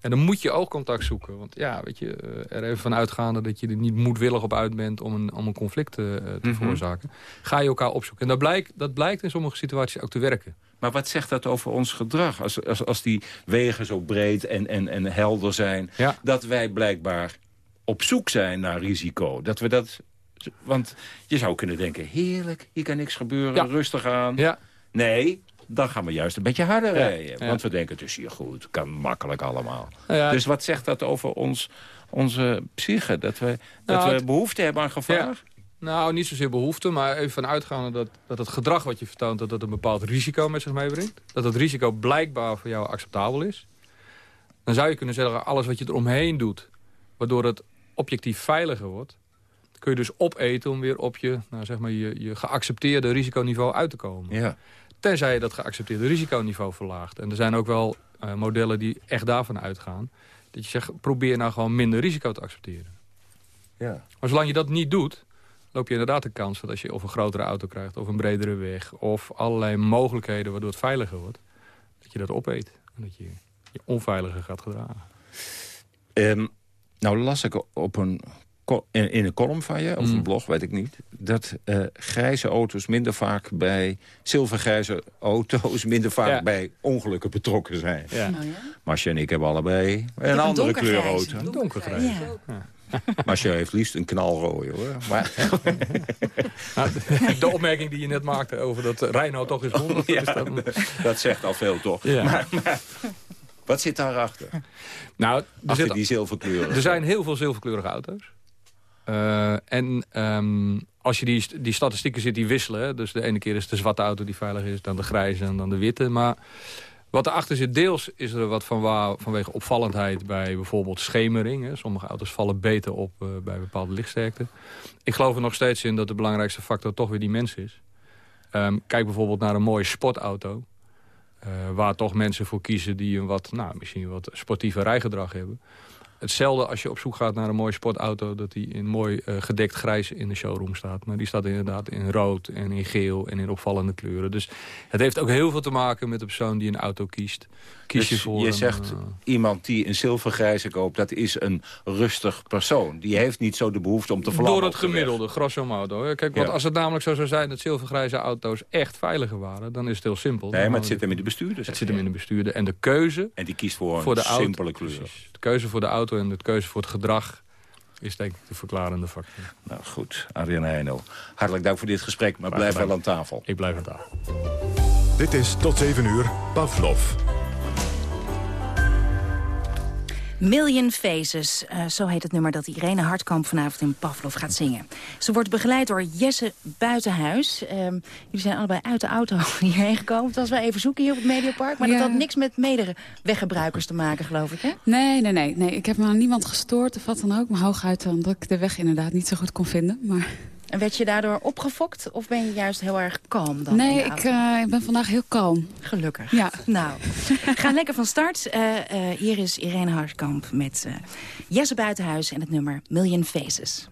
en dan moet je oogcontact zoeken. Want ja, weet je, eh, er even van uitgaande dat je er niet moedwillig op uit bent... om een, om een conflict eh, te Mhm. veroorzaken. Ga je elkaar opzoeken. En dat blijkt, dat blijkt in sommige situaties ook te werken. Maar wat zegt dat over ons gedrag? Als, als, als die wegen zo breed en, en, en helder zijn... dat wij blijkbaar op zoek zijn naar risico. Dat we dat... Want je zou kunnen denken, heerlijk, hier kan niks gebeuren, Ja. rustig aan. Ja. Nee, dan gaan we juist een beetje harder rijden. Want we denken, het is hier goed, kan makkelijk allemaal. Nou dus wat zegt dat over ons, onze psyche? Dat we, dat Nou, we behoefte hebben aan gevaar? Nou, niet zozeer behoefte, maar even van uitgaande dat, dat het gedrag wat je vertoont... dat dat een bepaald risico met zich meebrengt. Dat dat risico blijkbaar voor jou acceptabel is. Dan zou je kunnen zeggen, alles wat je eromheen doet... waardoor het objectief veiliger wordt... kun je dus opeten om weer op je, nou, zeg maar, je, je geaccepteerde risiconiveau uit te komen. Ja. Tenzij je dat geaccepteerde risiconiveau verlaagt. En er zijn ook wel eh, modellen die echt daarvan uitgaan. Dat je zegt, probeer nou gewoon minder risico te accepteren. Ja. Maar zolang je dat niet doet, loop je inderdaad de kans... dat als je of een grotere auto krijgt, of een bredere weg... of allerlei mogelijkheden waardoor het veiliger wordt... dat je dat opeet. En dat je je onveiliger gaat gedragen. Ehm, nou las ik op een, in, in een column van je, of Mm. een blog, weet ik niet... dat eh, grijze auto's minder vaak bij... zilvergrijze auto's minder vaak Ja. bij ongelukken betrokken zijn. Ja. Nou ja. Marcia en ik hebben allebei een, een andere donkergrijze. kleur auto. Donkergrijs. Ja. Marcia heeft liefst een knalrooie, hoor. Maar, Nou, de opmerking die je net maakte over dat Reinoud toch is 100... Ja, is dat... dat zegt al veel, toch? Ja. Maar, maar wat zit daarachter? Nou, er, Achter zit- die zilverkleuren. er zijn heel veel zilverkleurige auto's. Eh, en ehm, als je die, die statistieken ziet, die wisselen. Dus de ene keer is de zwarte auto die veilig is, dan de grijze en dan de witte. Maar wat erachter zit, deels is er wat van waar, vanwege opvallendheid bij bijvoorbeeld schemering. Hè. Sommige auto's vallen beter op eh, bij bepaalde lichtsterkte. Ik geloof er nog steeds in dat de belangrijkste factor toch weer die mens is. Ehm, kijk bijvoorbeeld naar een mooie sportauto. eh, waar toch mensen voor kiezen die een wat, nou, misschien wat sportieve rijgedrag hebben. Hetzelfde als je op zoek gaat naar een mooie sportauto... dat die in mooi eh, gedekt grijs in de showroom staat. Maar die staat inderdaad in rood en in geel en in opvallende kleuren. Dus het heeft ook heel veel te maken met de persoon die een auto kiest. Kies Dus je voor je een, zegt, eh, iemand die een zilvergrijze koopt... dat is een rustig persoon. Die heeft niet zo de behoefte om te vlammen. Door het weg. gemiddelde, grosso modo. hè. Kijk, want Ja. als het namelijk zo zou zijn dat zilvergrijze auto's echt veiliger waren... dan is het heel simpel. Nee, maar het zit hem in de bestuurder. Het zit hem in de bestuurder. En de keuze En die kiest voor, voor een de simpele kleur. De keuze voor de auto en de keuze voor het gedrag... is denk ik de verklarende factor. Nou goed, Adriaan Heino. Hartelijk dank voor dit gesprek, maar blijf wel aan tafel. Ik blijf aan tafel. Dit is tot 7 uur Pavlov. Million Faces, eh, zo heet het nummer dat Irene Hartkamp vanavond in Pavlov gaat zingen. Ze wordt begeleid door Jesse Buitenhuis. Ehm, jullie zijn allebei uit de auto hierheen gekomen. Het was wel even zoeken hier op het Mediapark. Maar dat had niks met medeweggebruikers te maken, geloof ik, hè? Nee, nee, nee, nee. Ik heb me aan niemand gestoord of wat dan ook. Maar hooguit dan dat ik de weg inderdaad niet zo goed kon vinden. Maar... En werd je daardoor opgefokt? Of ben je juist heel erg kalm dan? nee, ik, eh, ik ben vandaag heel kalm. Gelukkig. Ja. Nou, ga lekker van start. Eh, eh, hier is Irene Hartkamp met eh, Jesse Buitenhuis en het nummer Million Faces.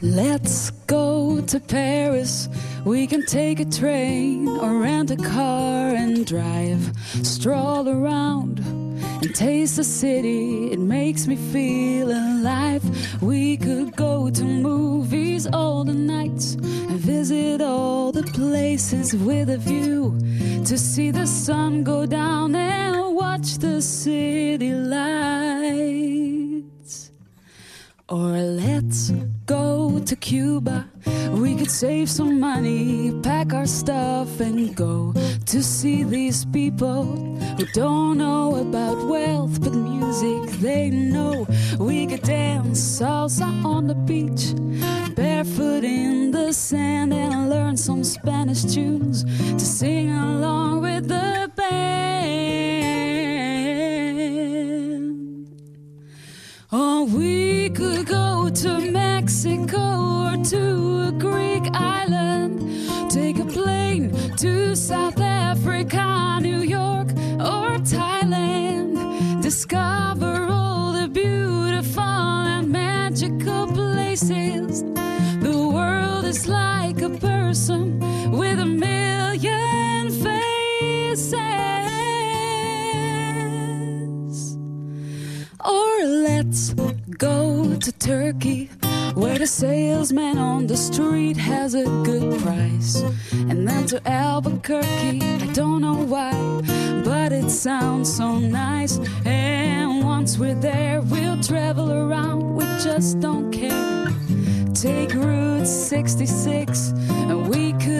Let's go to Paris. We can take a train or rent a car and drive. Stroll around and taste the city. It makes me feel alive. We could go to movies all the nights and visit all the places with a view to see the sun go down and watch the city lights. Or let's go to Cuba. We could save some money, pack our stuff, and go to see these people who don't know about wealth but music they know. We could dance salsa on the beach, barefoot in the sand, and learn some Spanish tunes to sing along with the band. Or we could go to Mexico or to a Greek island. Take a plane to South Africa, New York, or Thailand. Discover all the beautiful and magical places. The world is like a person with a million let's go to Turkey, where the salesman on the street has a good price. And then to Albuquerque, I don't know why, but it sounds so nice. And once we're there, we'll travel around, we just don't care. Take Route 66, and we could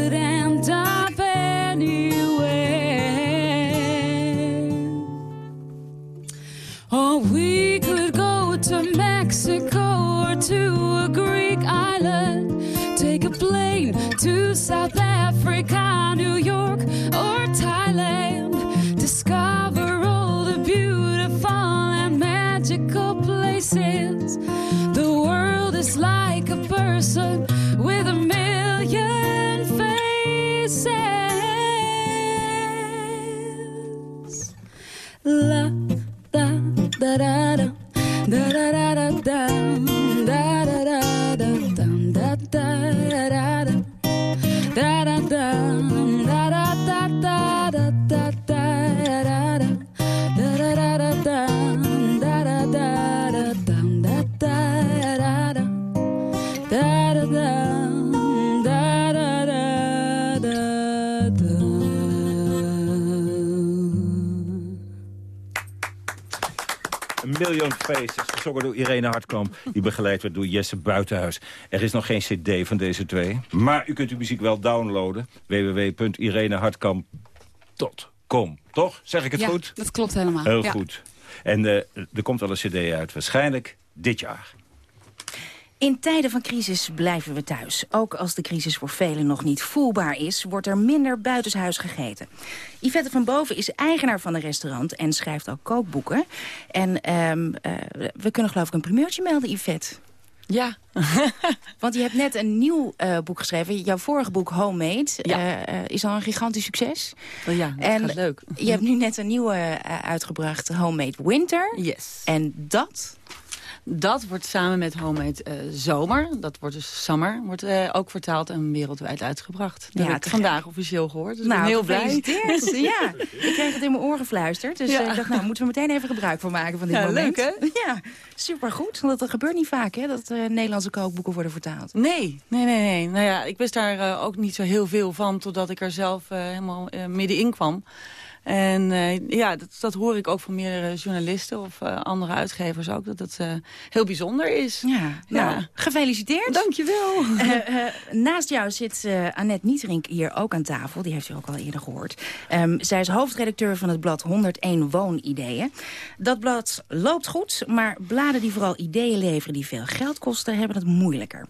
to a Greek island. Take a plane to South Africa, New Miljoen faces, gezongen door Irene Hartkamp... die begeleid werd door Jesse Buitenhuis. Er is nog geen cd van deze twee. Maar u kunt uw muziek wel downloaden. www.irenehartkamp.com. Toch? Zeg ik het ja, goed? dat klopt helemaal. Heel Ja. goed. En eh, er komt wel een cd uit. Waarschijnlijk dit jaar. In tijden van crisis blijven we thuis. Ook als de crisis voor velen nog niet voelbaar is... wordt er minder buitenshuis gegeten. Yvette van Boven is eigenaar van een restaurant... en schrijft ook kookboeken. En ehm, eh, we kunnen geloof ik een primeurtje melden, Yvette. Ja. Want je hebt net een nieuw eh, boek geschreven. Jouw vorige boek, Homemade, Ja. eh, is al een gigantisch succes. Oh ja, dat en gaat leuk. je hebt nu net een nieuwe uitgebracht, Homemade Winter. Yes. En dat... Dat wordt samen met Homemade eh, Zomer, dat wordt dus Summer, wordt eh, ook vertaald en wereldwijd uitgebracht. Dat Ja, heb ik vandaag officieel gehoord, dus nou, ik ben heel blij. ja, ik kreeg het in mijn oren gefluisterd. Dus Ja. eh, ik dacht, nou, moeten we meteen even gebruik van maken van dit Ja, moment. leuk, hè? Ja, supergoed. Want dat gebeurt niet vaak, hè, dat Nederlandse kookboeken worden vertaald. Nee, nee, nee, nee. Nou ja, ik wist daar ook niet zo heel veel van... totdat ik er zelf helemaal middenin kwam. En eh, ja, dat, dat hoor ik ook van meerdere journalisten of eh, andere uitgevers ook... dat het eh, heel bijzonder is. Ja, nou, gefeliciteerd. Dankjewel. Naast jou zit Annette Nieterink hier ook aan tafel. Die heeft u ook al eerder gehoord. Ehm, zij is hoofdredacteur van het blad 101 Woonideeën. Dat blad loopt goed, maar bladen die vooral ideeën leveren... die veel geld kosten, hebben het moeilijker.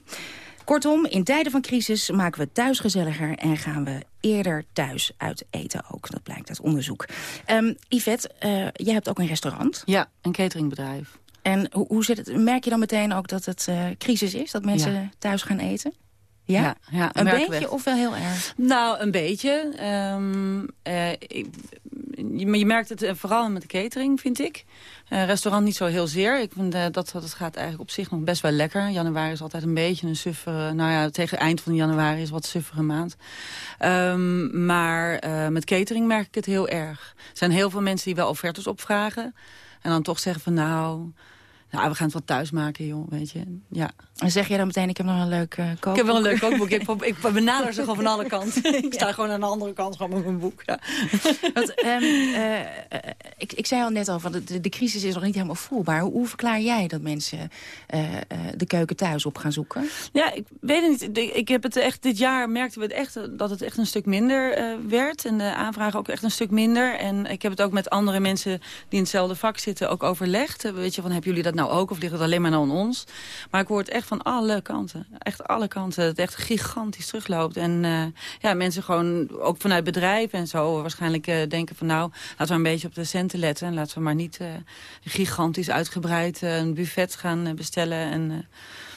Kortom, in tijden van crisis maken we het thuis gezelliger... en gaan we eerder thuis uit eten ook. Dat blijkt uit onderzoek. Ehm, Yvette, eh, jij hebt ook een restaurant. Ja, een cateringbedrijf. En hoe, hoe zit het, merk je dan meteen ook dat het eh, crisis is? Dat mensen Ja. thuis gaan eten? Ja? Ja, ja, een beetje of wel heel erg? Nou, een beetje. Ik- je, je merkt het eh, vooral met de catering, vind ik. Eh, restaurant niet zo heel zeer. Ik vind eh, dat, dat gaat eigenlijk op zich nog best wel lekker. Januari is altijd een beetje een suffere... Nou ja, tegen het eind van januari is wat suffere maand. Ehm, maar met catering merk ik het heel erg. Er zijn heel veel mensen die wel offertes opvragen. En dan toch zeggen van nou, nou, we gaan het wel thuis maken, joh, weet je. Ja. En zeg jij dan meteen, ik heb nog een leuk uh, kookboek? Ik heb wel een leuk kookboek. ik, ik benader ze gewoon van alle kanten. ik sta gewoon aan de andere kant gewoon met mijn boek. Ja. Want, um, uh, ik, ik zei al net al, van de, de crisis is nog niet helemaal voelbaar. Hoe, hoe verklaar jij dat mensen uh, de keuken thuis op gaan zoeken? Ja, ik weet het niet. Ik heb het echt, dit jaar merkten we het echt, dat het echt een stuk minder werd. En de aanvragen ook echt een stuk minder. En ik heb het ook met andere mensen die in hetzelfde vak zitten ook overlegd. Weet je, van, hebben jullie dat nou ook? Of ligt het alleen maar aan ons? Maar ik hoor het echt van alle kanten. Echt alle kanten. Dat het echt gigantisch terugloopt. En uh, ja, mensen gewoon, ook vanuit bedrijven en zo... waarschijnlijk uh, denken van nou, laten we een beetje op de centen letten. En laten we maar niet uh, gigantisch uitgebreid een buffet gaan bestellen. En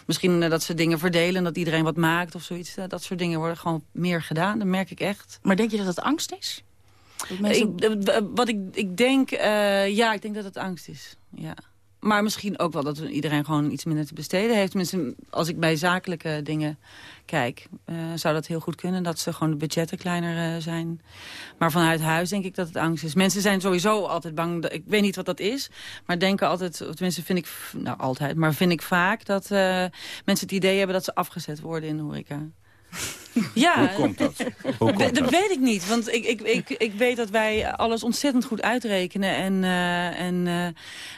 misschien dat ze dingen verdelen, dat iedereen wat maakt of zoiets. dat soort dingen worden gewoon meer gedaan. Dat merk ik echt. Maar denk je dat het angst is? Ik, wat ik, ik denk, ja, ik denk dat het angst is. Ja. Maar misschien ook wel dat iedereen gewoon iets minder te besteden heeft. Tenminste, als ik bij zakelijke dingen kijk, uh, zou dat heel goed kunnen. Dat ze gewoon de budgetten kleiner uh, zijn. Maar vanuit huis denk ik dat het angst is. Mensen zijn sowieso altijd bang. Ik weet niet wat dat is. Maar denken altijd, of tenminste vind ik, nou altijd, maar vind ik vaak dat uh, mensen het idee hebben dat ze afgezet worden in de horeca. Ja, Hoe komt dat? Hoe komt dat, weet ik niet. Want ik, ik, ik, ik weet dat wij alles ontzettend goed uitrekenen. En, uh, en uh,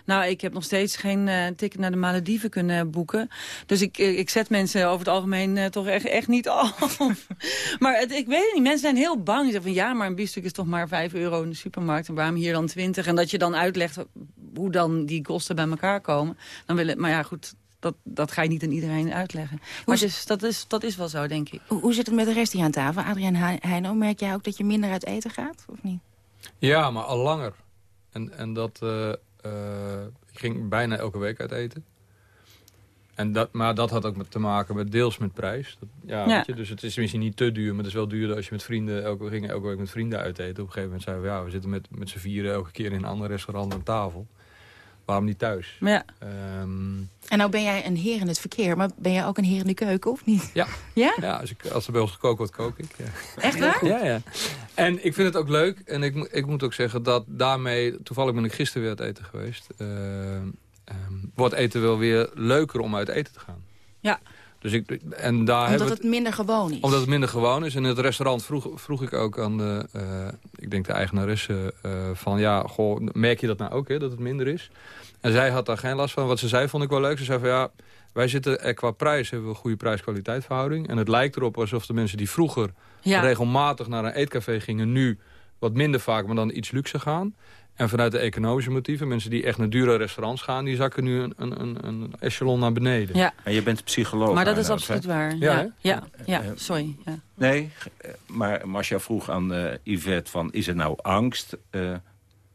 nou, ik heb nog steeds geen uh, ticket naar de Malediven kunnen boeken. Dus ik, ik zet mensen over het algemeen toch echt, echt niet af. maar het, ik weet het niet. Mensen zijn heel bang. Zeggen van ja, maar een biefstuk is toch maar 5 euro in de supermarkt. En waarom hier dan 20? En dat je dan uitlegt hoe dan die kosten bij elkaar komen. Dan willen, maar ja, goed, dat, dat ga je niet aan iedereen uitleggen. Maar dus, dat, is, dat is wel zo, denk ik. Hoe, hoe zit het met de rest hier aan tafel? Adriaan Heino, merk jij ook dat je minder uit eten gaat, of niet? Ja, maar al langer. En, en dat... Uh, uh, ik ging bijna elke week uit eten. En dat, maar dat had ook met te maken met deels met prijs. Dat, ja, ja. Weet je, dus het is misschien niet te duur, maar het is wel duurder als je met vrienden... Elke, we gingen elke week met vrienden uit eten. Op een gegeven moment zeiden we, ja, we zitten met, met z'n vieren elke keer in een ander restaurant aan tafel waarom niet thuis? Ja. Um, en nou ben jij een heer in het verkeer, maar ben jij ook een heer in de keuken, of niet? Ja. Ja? Ja, als, ik, als er bij ons gekookt wordt, kook ik. Ja. Echt waar? Ja, ja. En ik vind het ook leuk. En ik, ik moet ook zeggen dat daarmee... Toevallig ben ik gisteren weer uit eten geweest. Uh, um, wordt eten wel weer leuker om uit eten te gaan. Ja. Dus ik, en daar omdat het, het minder gewoon is? Omdat het minder gewoon is. En in het restaurant vroeg, vroeg ik ook aan de, uh, ik denk de eigenaresse uh, van... ja, goh, merk je dat nou ook, hè, dat het minder is? En zij had daar geen last van. Wat ze zei vond ik wel leuk. Ze zei van ja, wij zitten er qua prijs hebben we een goede prijs-kwaliteit verhouding. En het lijkt erop alsof de mensen die vroeger ja. regelmatig naar een eetcafé gingen... nu wat minder vaak, maar dan iets luxe gaan. En vanuit de economische motieven, mensen die echt naar dure restaurants gaan... die zakken nu een, een, een echelon naar beneden. Ja. En je bent psycholoog. Maar dat is absoluut waar. Ja, ja, ja, ja, sorry. Ja. Nee, maar Marcia vroeg aan uh, Yvette van, is het nou angst? Uh,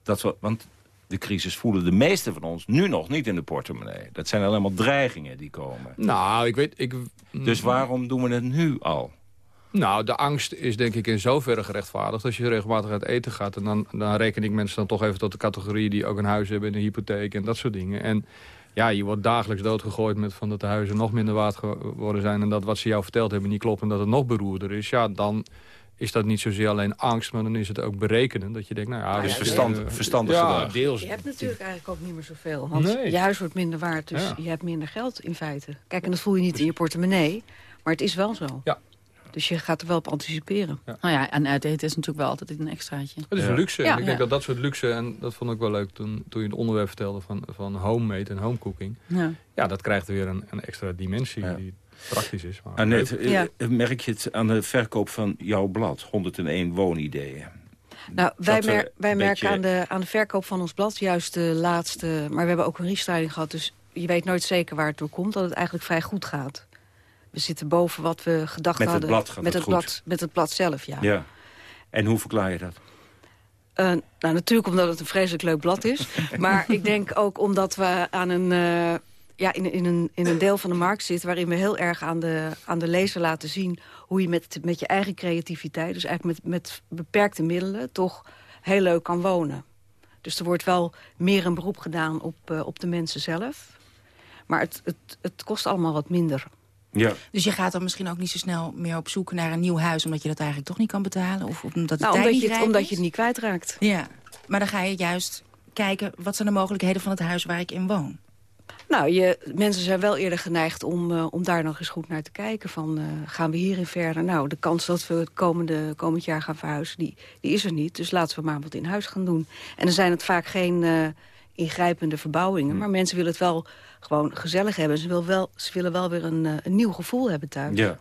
dat we, want de crisis voelen de meeste van ons nu nog niet in de portemonnee. Dat zijn allemaal dreigingen die komen. Nou, ik weet... Ik, dus waarom doen we het nu al? Nou, de angst is denk ik in zoverre gerechtvaardigd. Als je regelmatig uit eten gaat... en dan, dan reken ik mensen dan toch even tot de categorie... die ook een huis hebben en een hypotheek en dat soort dingen. En ja, je wordt dagelijks doodgegooid met van dat de huizen nog minder waard geworden zijn... en dat wat ze jou verteld hebben niet klopt en dat het nog beroerder is. Ja, dan is dat niet zozeer alleen angst, maar dan is het ook berekenen. Dat je denkt, nou ja... Dus ja, verstand, uh, verstandig ja, deels. Je hebt natuurlijk eigenlijk ook niet meer zoveel. Want nee. je huis wordt minder waard, dus ja. je hebt minder geld in feite. Kijk, en dat voel je niet in je portemonnee, maar het is wel zo. Ja. Dus je gaat er wel op anticiperen. Ja. Nou ja, en uit eten is natuurlijk wel altijd een extraatje. Het is een luxe. Ja. Ik denk dat dat soort luxe, en dat vond ik wel leuk toen, toen je het onderwerp vertelde van, van homemade en homecooking. Ja. ja, dat krijgt weer een, een extra dimensie die praktisch is. Maar Annette, ja. merk je het aan de verkoop van jouw blad, 101 woonideeën? Nou, wij, mer wij merken aan, de, aan de verkoop van ons blad juist de laatste... maar we hebben ook een restyling gehad, dus je weet nooit zeker waar het door komt... dat het eigenlijk vrij goed gaat. We zitten boven wat we gedacht met hadden. Het blad gaat met het, het blad, met het blad zelf, ja. ja. En hoe verklaar je dat? Uh, nou, natuurlijk omdat het een vreselijk leuk blad is. maar ik denk ook omdat we aan een... Uh, ja, in, in, een, in een deel van de markt zit... waarin we heel erg aan de, aan de lezer laten zien... hoe je met, met je eigen creativiteit... dus eigenlijk met, met beperkte middelen... toch heel leuk kan wonen. Dus er wordt wel meer een beroep gedaan op, uh, op de mensen zelf. Maar het, het, het kost allemaal wat minder. Ja. Dus je gaat dan misschien ook niet zo snel meer op zoek naar een nieuw huis... omdat je dat eigenlijk toch niet kan betalen? Of omdat, nou, omdat, je het, omdat je het niet kwijtraakt. Ja, maar dan ga je juist kijken... wat zijn de mogelijkheden van het huis waar ik in woon? Nou, je, mensen zijn wel eerder geneigd om, uh, om daar nog eens goed naar te kijken. Van, uh, gaan we hierin verder? Nou, de kans dat we het komende, komend jaar gaan verhuizen, die, die is er niet. Dus laten we maar wat in huis gaan doen. En dan zijn het vaak geen uh, ingrijpende verbouwingen. Hmm. Maar mensen willen het wel gewoon gezellig hebben. Ze, wil wel, ze willen wel weer een, een nieuw gevoel hebben thuis. Ja.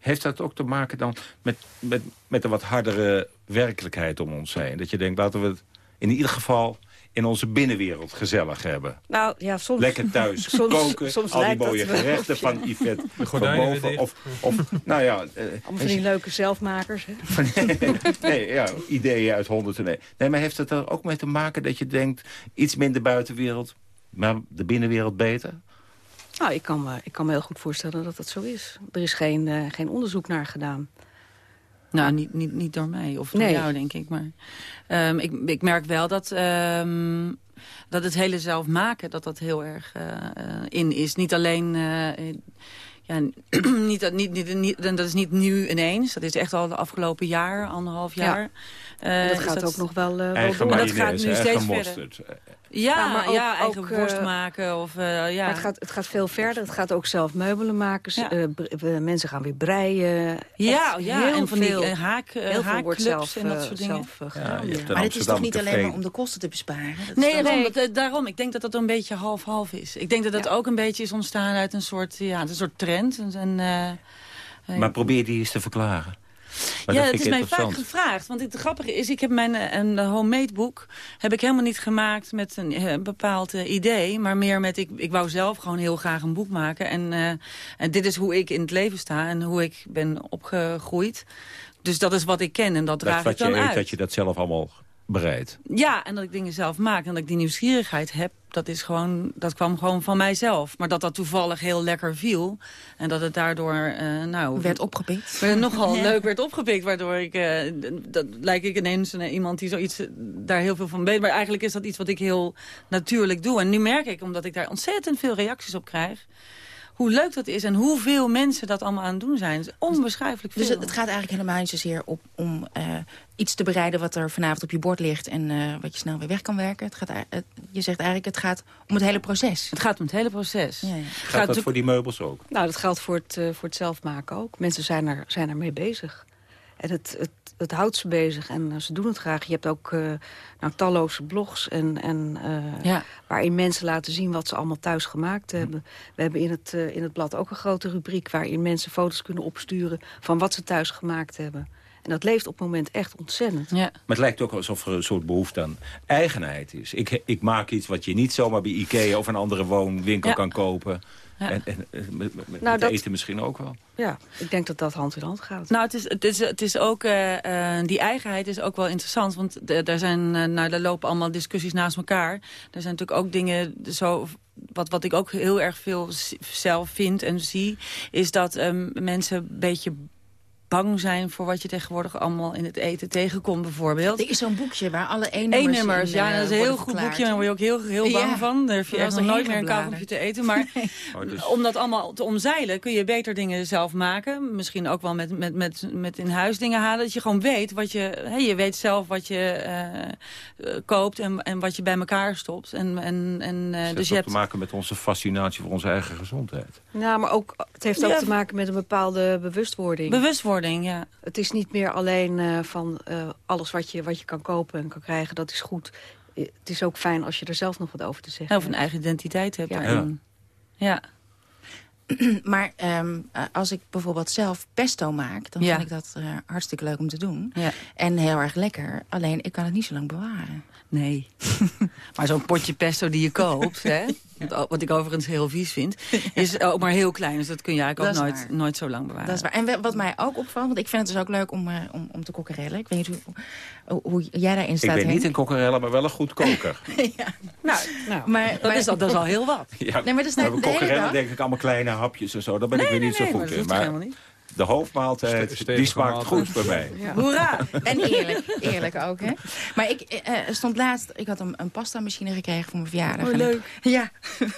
Heeft dat ook te maken dan met, met, met een wat hardere werkelijkheid om ons heen? Dat je denkt, laten we het in ieder geval in onze binnenwereld gezellig hebben. Nou, ja, soms... Lekker thuis soms, koken, soms al die mooie gerechten van Yvette van boven. Of, of, nou ja... Uh, Allemaal van die leuke zelfmakers, hè? nee, ja, ideeën uit honderden. Nee. nee, maar heeft het er ook mee te maken dat je denkt... iets minder buitenwereld, maar de binnenwereld beter? Nou, ik kan, me, ik kan me heel goed voorstellen dat dat zo is. Er is geen, uh, geen onderzoek naar gedaan. Nou, niet, niet, niet door mij of door nee. jou, denk ik. Maar um, ik, ik merk wel dat, um, dat het hele zelf maken... dat dat heel erg uh, in is. Niet alleen... Uh, ja, niet, niet, niet, niet, dat is niet nu ineens. Dat is echt al de afgelopen jaar, anderhalf jaar. Ja. Dat gaat dat... ook nog wel, uh, eigen wel dat gaat nu steeds verder. Ja, ja, maar ook, ja eigen ook, worst maken. Of, uh, ja. het, gaat, het gaat veel verder. Het gaat ook zelf meubelen maken. Ja. Uh, mensen gaan weer breien. Ja, ja heel en van veel, die haak, heel veel wordt zelf, en dat soort dingen. Zelf, ja, maar het is toch niet alleen maar om de kosten te besparen? Dat nee, daarom, dat, daarom. Ik denk dat dat een beetje half-half is. Ik denk dat dat ook een beetje is ontstaan uit een soort, ja, een soort trend. En, maar probeer die eens te verklaren. Maar ja, het is mij vaak gevraagd. Want het grappige is, ik heb mijn een homemade boek... heb ik helemaal niet gemaakt met een, een bepaald uh, idee... maar meer met, ik, ik wou zelf gewoon heel graag een boek maken. En, uh, en dit is hoe ik in het leven sta en hoe ik ben opgegroeid. Dus dat is wat ik ken en dat, dat draag ik dan uit. Dat je dat zelf allemaal bereid. Ja, en dat ik dingen zelf maak en dat ik die nieuwsgierigheid heb... dat, is gewoon, dat kwam gewoon van mijzelf. Maar dat dat toevallig heel lekker viel... en dat het daardoor... Uh, nou, werd opgepikt. Nogal ja. leuk werd opgepikt, waardoor ik... Uh, dat lijk ik ineens uh, iemand die zoiets daar heel veel van weet. Maar eigenlijk is dat iets wat ik heel natuurlijk doe. En nu merk ik, omdat ik daar ontzettend veel reacties op krijg hoe leuk dat is en hoeveel mensen dat allemaal aan het doen zijn. Het is onbeschrijfelijk veel. Dus het, het gaat eigenlijk helemaal niet zozeer op, om uh, iets te bereiden... wat er vanavond op je bord ligt en uh, wat je snel weer weg kan werken. Het gaat, je zegt eigenlijk, het gaat om het hele proces. Het gaat om het hele proces. Ja, ja. Gaat, gaat dat voor die meubels ook? Nou, dat geldt voor het, uh, voor het zelf maken ook. Mensen zijn er, zijn er mee bezig. En het, het, het houdt ze bezig en uh, ze doen het graag. Je hebt ook uh, nou, talloze blogs en, en, uh, ja. waarin mensen laten zien wat ze allemaal thuis gemaakt hebben. We hebben in het, in het blad ook een grote rubriek... waarin mensen foto's kunnen opsturen van wat ze thuis gemaakt hebben. En dat leeft op het moment echt ontzettend. Ja. Maar het lijkt ook alsof er een soort behoefte aan eigenheid is. Ik, ik maak iets wat je niet zomaar bij Ikea of een andere woonwinkel ja. kan kopen... Ja. En, en met, met, nou, met dat, eten misschien ook wel. Ja, ik denk dat dat hand in hand gaat. Nou, het is, het is, het is ook, uh, uh, die eigenheid is ook wel interessant. Want daar zijn, uh, nou, daar lopen allemaal discussies naast elkaar. Er zijn natuurlijk ook dingen zo... Wat, wat ik ook heel erg veel zelf vind en zie... is dat um, mensen een beetje bang zijn voor wat je tegenwoordig allemaal in het eten tegenkomt bijvoorbeeld. Er is zo'n boekje waar alle E-nummers E-nummers, ja, dat is een heel goed boekje. Daar word je ook heel, heel bang ja. van. Daar heb je echt nog nooit meer een kauwgompje te eten. Maar nee. oh, dus... om dat allemaal te omzeilen kun je beter dingen zelf maken. Misschien ook wel met, met, met, met in huis dingen halen. Dat je gewoon weet wat je... Hey, je weet zelf wat je uh, koopt en, en wat je bij elkaar stopt. En, en, en, uh, dus dus je hebt te maken met onze fascinatie voor onze eigen gezondheid. Ja, maar ook, het heeft ook ja. te maken met een bepaalde bewustwording. Bewustwording, ja. Het is niet meer alleen uh, van uh, alles wat je, wat je kan kopen en kan krijgen, dat is goed. Het is ook fijn als je er zelf nog wat over te zeggen Of een eigen identiteit hebt. Ja. ja. ja. Maar um, als ik bijvoorbeeld zelf pesto maak... dan ja. vind ik dat uh, hartstikke leuk om te doen. Ja. En heel erg lekker. Alleen, ik kan het niet zo lang bewaren. Nee. maar zo'n potje pesto die je koopt... hè, wat ik overigens heel vies vind... is ook maar heel klein. Dus dat kun je eigenlijk ook nooit, nooit zo lang bewaren. Dat is waar. En wat mij ook opvalt... want ik vind het dus ook leuk om, uh, om, om te kokkerellen. Ik weet niet hoe, hoe jij daarin staat, Ik ben Henk. niet een kokkerella, maar wel een goed koker. ja. Nou, nou maar, dat, maar, is al, dat is al heel wat. Ja, nee, maar dat is nou, kokkerellen denk ik allemaal kleine hapjes en zo. Daar ben nee, ik weer nee, niet nee, zo goed maar in. Maar helemaal niet. De hoofdmaaltijd, Ste die smaakt goed bij mij. Ja. Hoera! En eerlijk, eerlijk ook, hè? Maar ik uh, stond laatst, ik had een, een pasta machine gekregen voor mijn verjaardag. Oh, leuk. Ik, ja,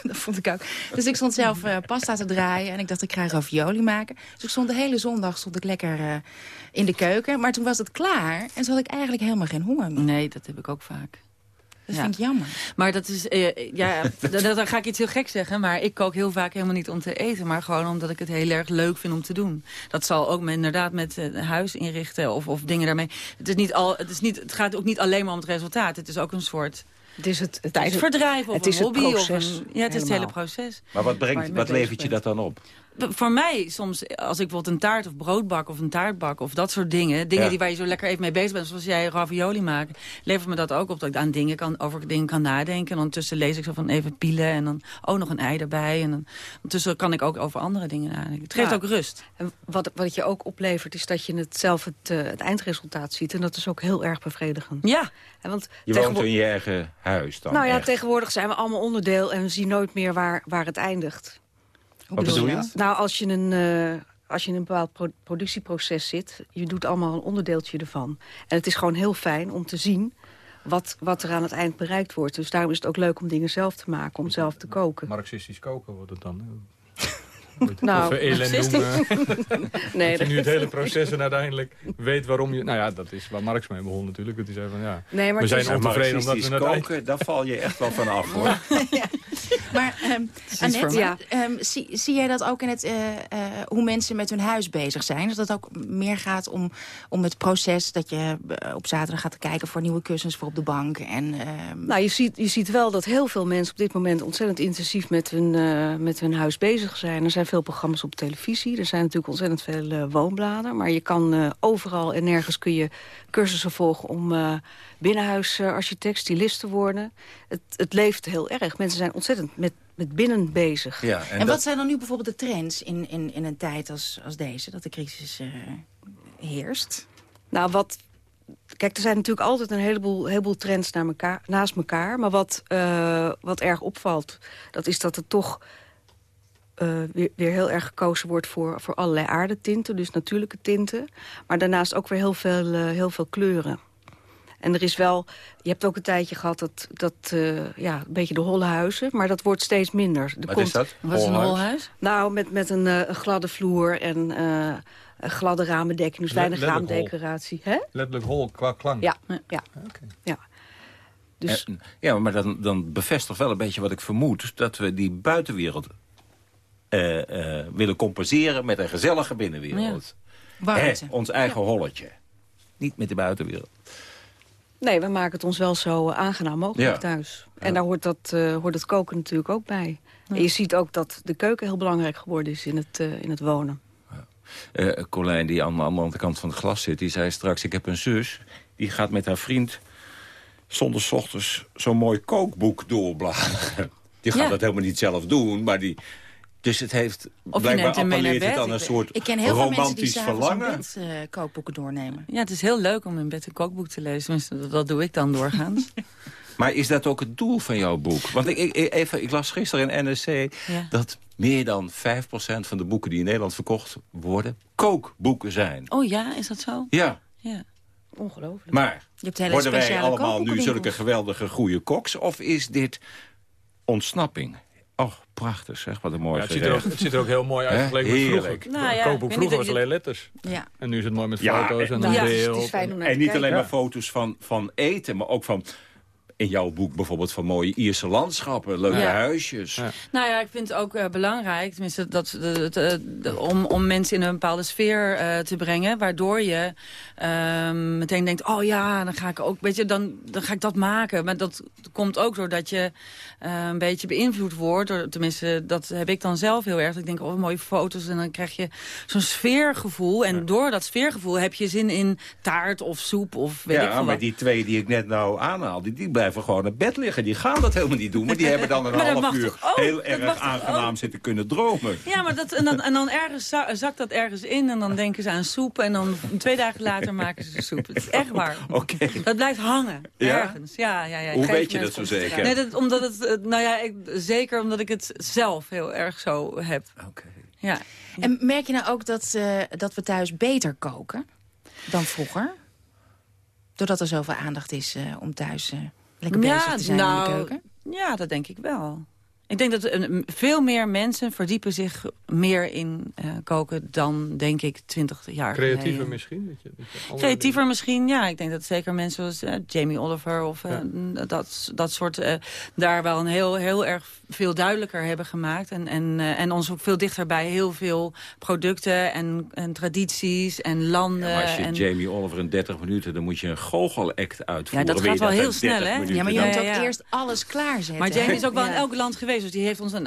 dat vond ik ook. Dus ik stond zelf uh, pasta te draaien en ik dacht, ik ga ravioli maken. Dus ik stond de hele zondag stond ik lekker uh, in de keuken. Maar toen was het klaar en toen had ik eigenlijk helemaal geen honger meer. Nee, dat heb ik ook vaak. Dat Ja. vind ik jammer. Maar dat is, eh, ja, dan, dan ga ik iets heel gek zeggen. Maar ik kook heel vaak helemaal niet om te eten. Maar gewoon omdat ik het heel erg leuk vind om te doen. Dat zal ook met, inderdaad met eh, huis inrichten of, of dingen daarmee. Het, is niet al, het, is niet, het gaat ook niet alleen maar om het resultaat. Het is ook een soort Het is het, het, tijdverdrijf of het een is het hobby. Of een, ja, het is het hele proces. Maar wat, brengt, wat levert je dat dan op? Voor mij soms, als ik bijvoorbeeld een taart of brood bak of een taart bak of dat soort dingen. Dingen Ja. die waar je zo lekker even mee bezig bent. Zoals jij ravioli maken. Levert me dat ook op dat ik aan dingen kan, over dingen kan nadenken. En ondertussen lees ik zo van even pielen en dan oh nog een ei erbij. En dan, ondertussen kan ik ook over andere dingen nadenken. Het geeft Ja. ook rust. En wat, wat het je ook oplevert is dat je het zelf het, eh, het eindresultaat ziet. En dat is ook heel erg bevredigend. Ja. En want Je woont in je eigen huis dan? Nou ja, echt? tegenwoordig zijn we allemaal onderdeel en we zien nooit meer waar, waar het eindigt. Wat bedoel je? Nou, als je, een, eh, als je in een bepaald pro- productieproces zit... je doet allemaal een onderdeeltje ervan. En het is gewoon heel fijn om te zien wat, wat er aan het eind bereikt wordt. Dus daarom is het ook leuk om dingen zelf te maken, om zelf te koken. Marxistisch koken wordt het dan. Nou, of noemen. Nee, dat je nu het hele proces en uiteindelijk weet waarom je... Nou ja, dat is waar Marx mee begon natuurlijk. Dat hij zei van ja, Nee, maar we zijn ontevreden omdat we koken, daar val je echt wel van af, hoor. Maar ehm iets Annette, ehm, zie, zie jij dat ook in het, eh, eh, hoe mensen met hun huis bezig zijn? Dat het ook meer gaat om, om het proces dat je eh, op zaterdag gaat kijken voor nieuwe kussens voor op de bank. En, ehm, Nou, je ziet, je ziet wel dat heel veel mensen op dit moment ontzettend intensief met hun, eh, met hun huis bezig zijn. Er zijn veel programma's op televisie. Er zijn natuurlijk ontzettend veel woonbladen. Maar je kan eh, overal en nergens kun je cursussen volgen om eh binnenhuisarchitect, stylist te worden. Het, het leeft heel erg. Mensen zijn ontzettend met, met binnen bezig. Ja, en wat zijn dan nu bijvoorbeeld de trends in, in, in een tijd als, als deze, dat de crisis eh, heerst? Nou, wat... Kijk, er zijn natuurlijk altijd een heleboel, heleboel trends naar elkaar, naast elkaar. Maar wat, eh, wat erg opvalt, dat is dat er toch eh, weer, weer heel erg gekozen wordt voor, voor allerlei aardetinten. Dus natuurlijke tinten. Maar daarnaast ook weer heel veel, eh, heel veel kleuren. En er is wel, je hebt ook een tijdje gehad dat, dat eh, ja, een beetje de holle huizen, maar dat wordt steeds minder. Er Wat is dat? Wat is een Holhuis? Nou, met, met een, eh, gladde vloer en eh, een gladde ramendekking, dus weinig raamdecoratie. Hè? Letterlijk hol qua klank. Ja, ja. ja. Dus, ja, maar dan, dan bevestigt wel een beetje wat ik vermoed... dat we die buitenwereld eh, eh, willen compenseren met een gezellige binnenwereld. Hè, ons eigen holletje. Niet met de buitenwereld. Nee, we maken het ons wel zo eh, aangenaam mogelijk Ja. thuis. En daar hoort, dat, eh, hoort het koken natuurlijk ook bij. En je ziet ook dat de keuken heel belangrijk geworden is in het, eh, in het wonen. Eh Colijn, die aan de andere kant van het glas zit, die zei straks... ik heb een zus, die gaat met haar vriend... zonder ochtends zo'n mooi kookboek doorbladeren. Die gaat Ja. dat helemaal niet zelf doen, maar die... Dus het heeft je blijkbaar neemt hem mee naar appelleert het bed. aan een Ik- soort Ik ken heel veel mensen die in verlangen. bed eh, kookboeken doornemen. Ja, het is heel leuk om in bed een kookboek te lezen. Tenminste, dat, dat doe ik dan doorgaans. Maar is dat ook het doel van jouw boek? Want ik, ik, even, ik las gisteren in NRC Ja. dat meer dan 5% van de boeken die in Nederland verkocht worden... kookboeken zijn. Oh ja, is dat zo? Ja, Ja. Ongelooflijk. maar Je hebt hele worden wij allemaal nu zulke geweldige goede koks? Of is dit ontsnapping? Och, prachtig zeg, wat een mooi Ja, het, ziet er ook, gezegd. het ziet er ook heel mooi uit vergeleken met Heerlijk. vroeger. Nou ja, kookboek vroeger was alleen letters. Ja. En nu is het mooi met Ja, foto's en en- een Ja, het is- het beeld. is fijn om naar En te niet kijken. alleen maar foto's van, van eten, maar ook van... in jouw boek bijvoorbeeld van mooie Ierse landschappen, leuke Ja. huisjes. Ja. Nou ja, ik vind het ook eh, belangrijk tenminste, dat, de, de- de- om, om mensen in een bepaalde sfeer eh, te brengen. Waardoor je ehm, meteen denkt, oh ja, dan ga ik ook, weet je, dan, dan ga ik dat maken. Maar dat komt ook doordat je eh, een beetje beïnvloed wordt. Door, tenminste, dat heb ik dan zelf heel erg. Dat ik denk, oh, mooie foto's. En dan krijg je zo'n sfeergevoel. En door dat sfeergevoel heb je zin in taart of soep of weet ik Ja, veel maar wat. die twee die ik net nou aanhaalde, die blijven gewoon op bed liggen. Die gaan dat helemaal niet doen, maar die hebben dan een half uur ook? heel erg aangenaam ook? zitten kunnen dromen. Ja, maar dat, en, dan, en dan ergens za- zakt dat ergens in en dan denken ze aan soep. En dan twee dagen later maken ze soep. Het is echt waar. Oké. Dat blijft hangen, Ja? ergens. Ja, ja, ja. Hoe weet je dat zo zeker? Nee, dat, omdat het, eh, nou ja, ik, zeker omdat ik het zelf heel erg zo heb. Oké. Ja. En merk je nou ook dat, eh, dat we thuis beter koken dan vroeger? Doordat er zoveel aandacht is eh, om thuis eh, lekker bezig te zijn in de keuken? Ja, dat denk ik wel. Ik denk dat eh, veel meer mensen verdiepen zich meer in uh, koken dan, denk ik, twintig jaar Creatiever geleden. misschien? Dat je, dat je Creatiever misschien, ja. Ik denk dat zeker mensen zoals uh, Jamie Oliver of uh, ja. dat, dat soort... daar wel een heel, heel erg veel duidelijker hebben gemaakt. En, en, en ons ook veel dichter bij heel veel producten en, en tradities en landen. Ja, als je en... Jamie Oliver in 30 minuten, dan moet je een goochelact uitvoeren. Ja, dat gaat wel heel snel, hè? Ja, maar je moet ook eerst alles klaarzetten. Maar Jamie is ook wel in elk land geweest. Dus die heeft ons een,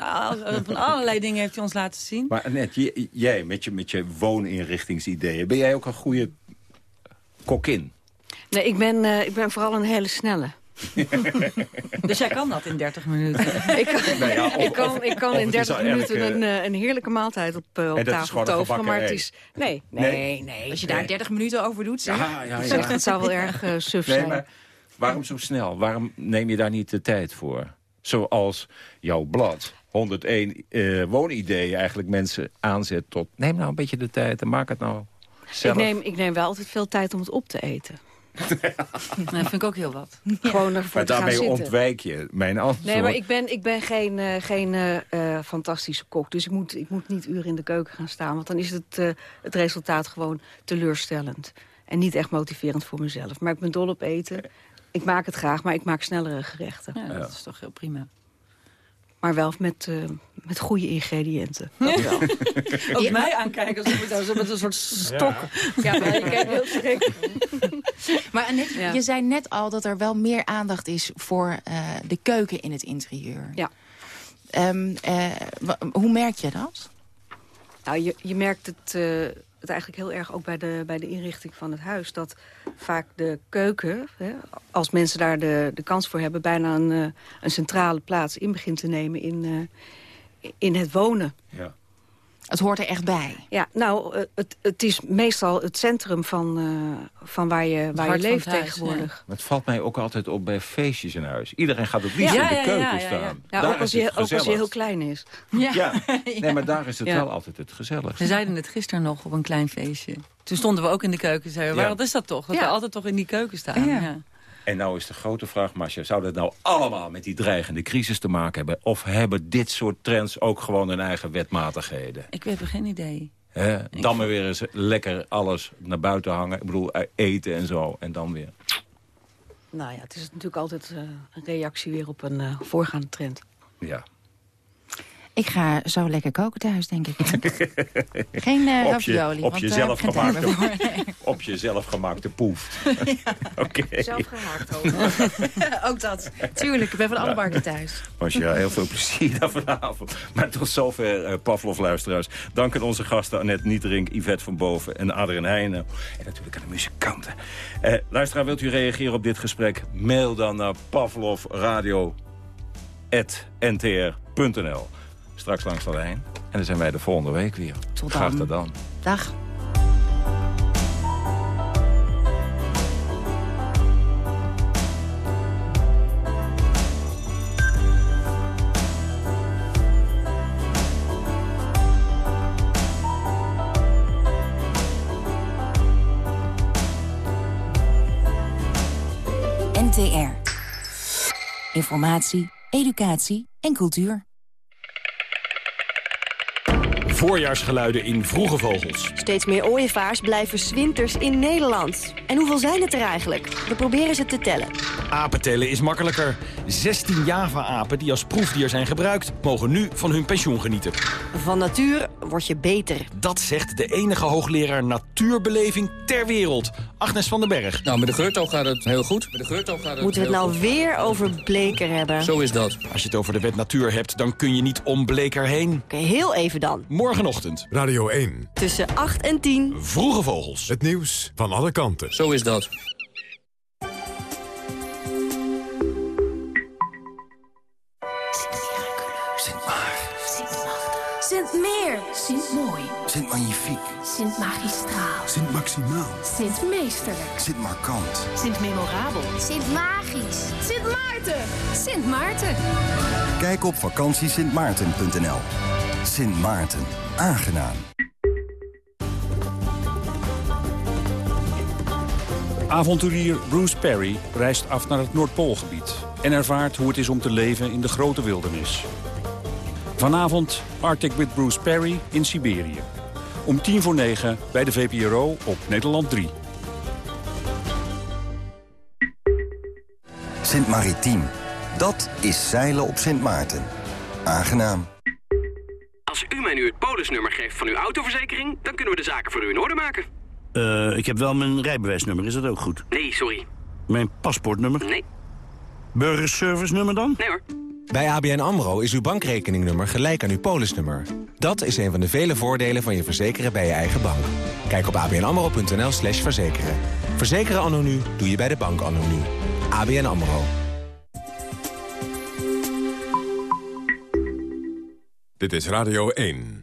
van allerlei dingen heeft hij ons laten zien. Maar Annette, jij met je, met je wooninrichtingsideeën... ben jij ook een goede kokkin? Nee, ik ben, uh, ik ben vooral een hele snelle. dus jij kan dat in 30 minuten? ik kan, nou ja, of, ik kan, ik kan in 30 minuten een, uh, een heerlijke maaltijd op, uh, op tafel toveren. Maar het is... Nee, nee, nee. nee Als je daar 30 minuten over doet, zeg. Ja, ja, ja. Zeg, dat zou wel erg uh, suf nee, zijn. Maar waarom zo snel? Waarom neem je daar niet de tijd voor? Zoals jouw blad 101 uh, woonideeën eigenlijk mensen aanzet tot... neem nou een beetje de tijd en maak het nou zelf. Ik neem, ik neem wel altijd veel tijd om het op te eten. dat vind ik ook heel wat. Gewoon ervoor maar daarmee ontwijk je mijn antwoord. Nee, maar ik ben, ik ben geen, uh, geen uh, fantastische kok. Dus ik moet, ik moet niet uren in de keuken gaan staan. Want dan is het, uh, het resultaat gewoon teleurstellend. En niet echt motiverend voor mezelf. Maar ik ben dol op eten. Ik maak het graag, maar ik maak snellere gerechten. Ja, dat is toch heel prima. Maar wel met, uh, met goede ingrediënten. Dat wel. Ook mij aankijken alsof met een soort stok. Ja, ja maar je kijkt heel schrik. Maar Annette, ja. je zei net al dat er wel meer aandacht is voor uh, de keuken in het interieur. Ja. Um, uh, hoe merk je dat? Nou, je, je merkt het, uh, het eigenlijk heel erg ook bij de, bij de inrichting van het huis. Dat vaak de keuken, hè, als mensen daar de, de kans voor hebben... bijna een, uh, een centrale plaats in begint te nemen in, uh, in het wonen. Ja. Het hoort er echt bij. Ja, nou, het, het is meestal het centrum van, uh, van waar je, waar je leeft huis, tegenwoordig. Ja. Het valt mij ook altijd op bij feestjes in huis. Iedereen gaat het liefst ja, in de keuken ja, staan. Ja, ook, als je, ook als je heel klein is. Ja, nee, maar daar is het wel altijd het gezellig. We zeiden het gisteren nog op een klein feestje. Toen stonden we ook in de keuken en zeiden we, wat is dat toch? Dat we altijd toch in die keuken staan. Ja. En nou is de grote vraag, Masja, zou dat nou allemaal met die dreigende crisis te maken hebben? Of hebben dit soort trends ook gewoon hun eigen wetmatigheden? Ik heb er geen idee. He, dan maar weer eens lekker alles naar buiten hangen. Ik bedoel, eten en zo. En dan weer... Nou ja, het is natuurlijk altijd uh, een reactie weer op een uh, voorgaande trend. Ja. Ik ga zo lekker koken thuis, denk ik. Geen uh, op je, ravioli. Op je, zelf gemaakte, op je zelfgemaakte poef. ja. okay. Zelf gehaakt ook. ook dat. Tuurlijk, ik ben van alle markten thuis. Was je heel veel plezier daar vanavond. Maar tot zover uh, Pavlov-luisteraars. Dank aan onze gasten Annette Nieterink, Yvette van Boven en Adrien Heijnen. En natuurlijk aan de muzikanten. Uh, luisteraar, wilt u reageren op dit gesprek? Mail dan naar pavlovradio.ntr.nl straks langs de lijn. En dan zijn wij de volgende week weer. Tot Graag tot dan. Dag. NTR. Informatie, educatie en cultuur. Voorjaarsgeluiden in vroege vogels. Steeds meer ooievaars blijven zwinters in Nederland. En hoeveel zijn het er eigenlijk? We proberen ze te tellen. Apen tellen is makkelijker. 16 Java-apen die als proefdier zijn gebruikt... mogen nu van hun pensioen genieten. Van natuur word je beter. Dat zegt de enige hoogleraar natuurbeleving ter wereld. Agnes van den Berg. Nou, met de geurtoog gaat het heel goed. Met de geurtoog gaat het Moeten we het nou weer over Bleker hebben? Zo is dat. Als je het over de wet natuur hebt, dan kun je niet om Bleker heen. Oké, okay, heel even dan. Morgenochtend. Radio 1. Tussen 8 en 10. Vroege vogels. Het nieuws van alle kanten. Zo is dat. Sint-Meer. Sint-Mooi. Sint-Magnifiek. Sint-Magistraal. Sint-Maximaal. Sint-Meesterlijk. Sint-Markant. Sint-Memorabel. Sint-Magisch. Sint-Maarten. Sint Maarten. Kijk op vakantiesintmaarten.nl. Sint Maarten. Aangenaam. Avonturier Bruce Perry reist af naar het Noordpoolgebied... en ervaart hoe het is om te leven in de grote wildernis. Vanavond Arctic with Bruce Perry in Siberië. Om tien voor negen bij de VPRO op Nederland 3. Sint Maritiem. Dat is zeilen op Sint Maarten. Aangenaam. Als u mij nu het polisnummer geeft van uw autoverzekering... dan kunnen we de zaken voor u in orde maken. Eh, ik heb wel mijn rijbewijsnummer, is dat ook goed? Nee, sorry. Mijn paspoortnummer? Nee. Burgerservice nummer dan? Nee hoor. Bij ABN AMRO is uw bankrekeningnummer gelijk aan uw polisnummer. Dat is een van de vele voordelen van je verzekeren bij je eigen bank. Kijk op abnamro.nl slash verzekeren. Verzekeren anno nu doe je bij de bank anno nu. ABN AMRO. Dit is Radio 1.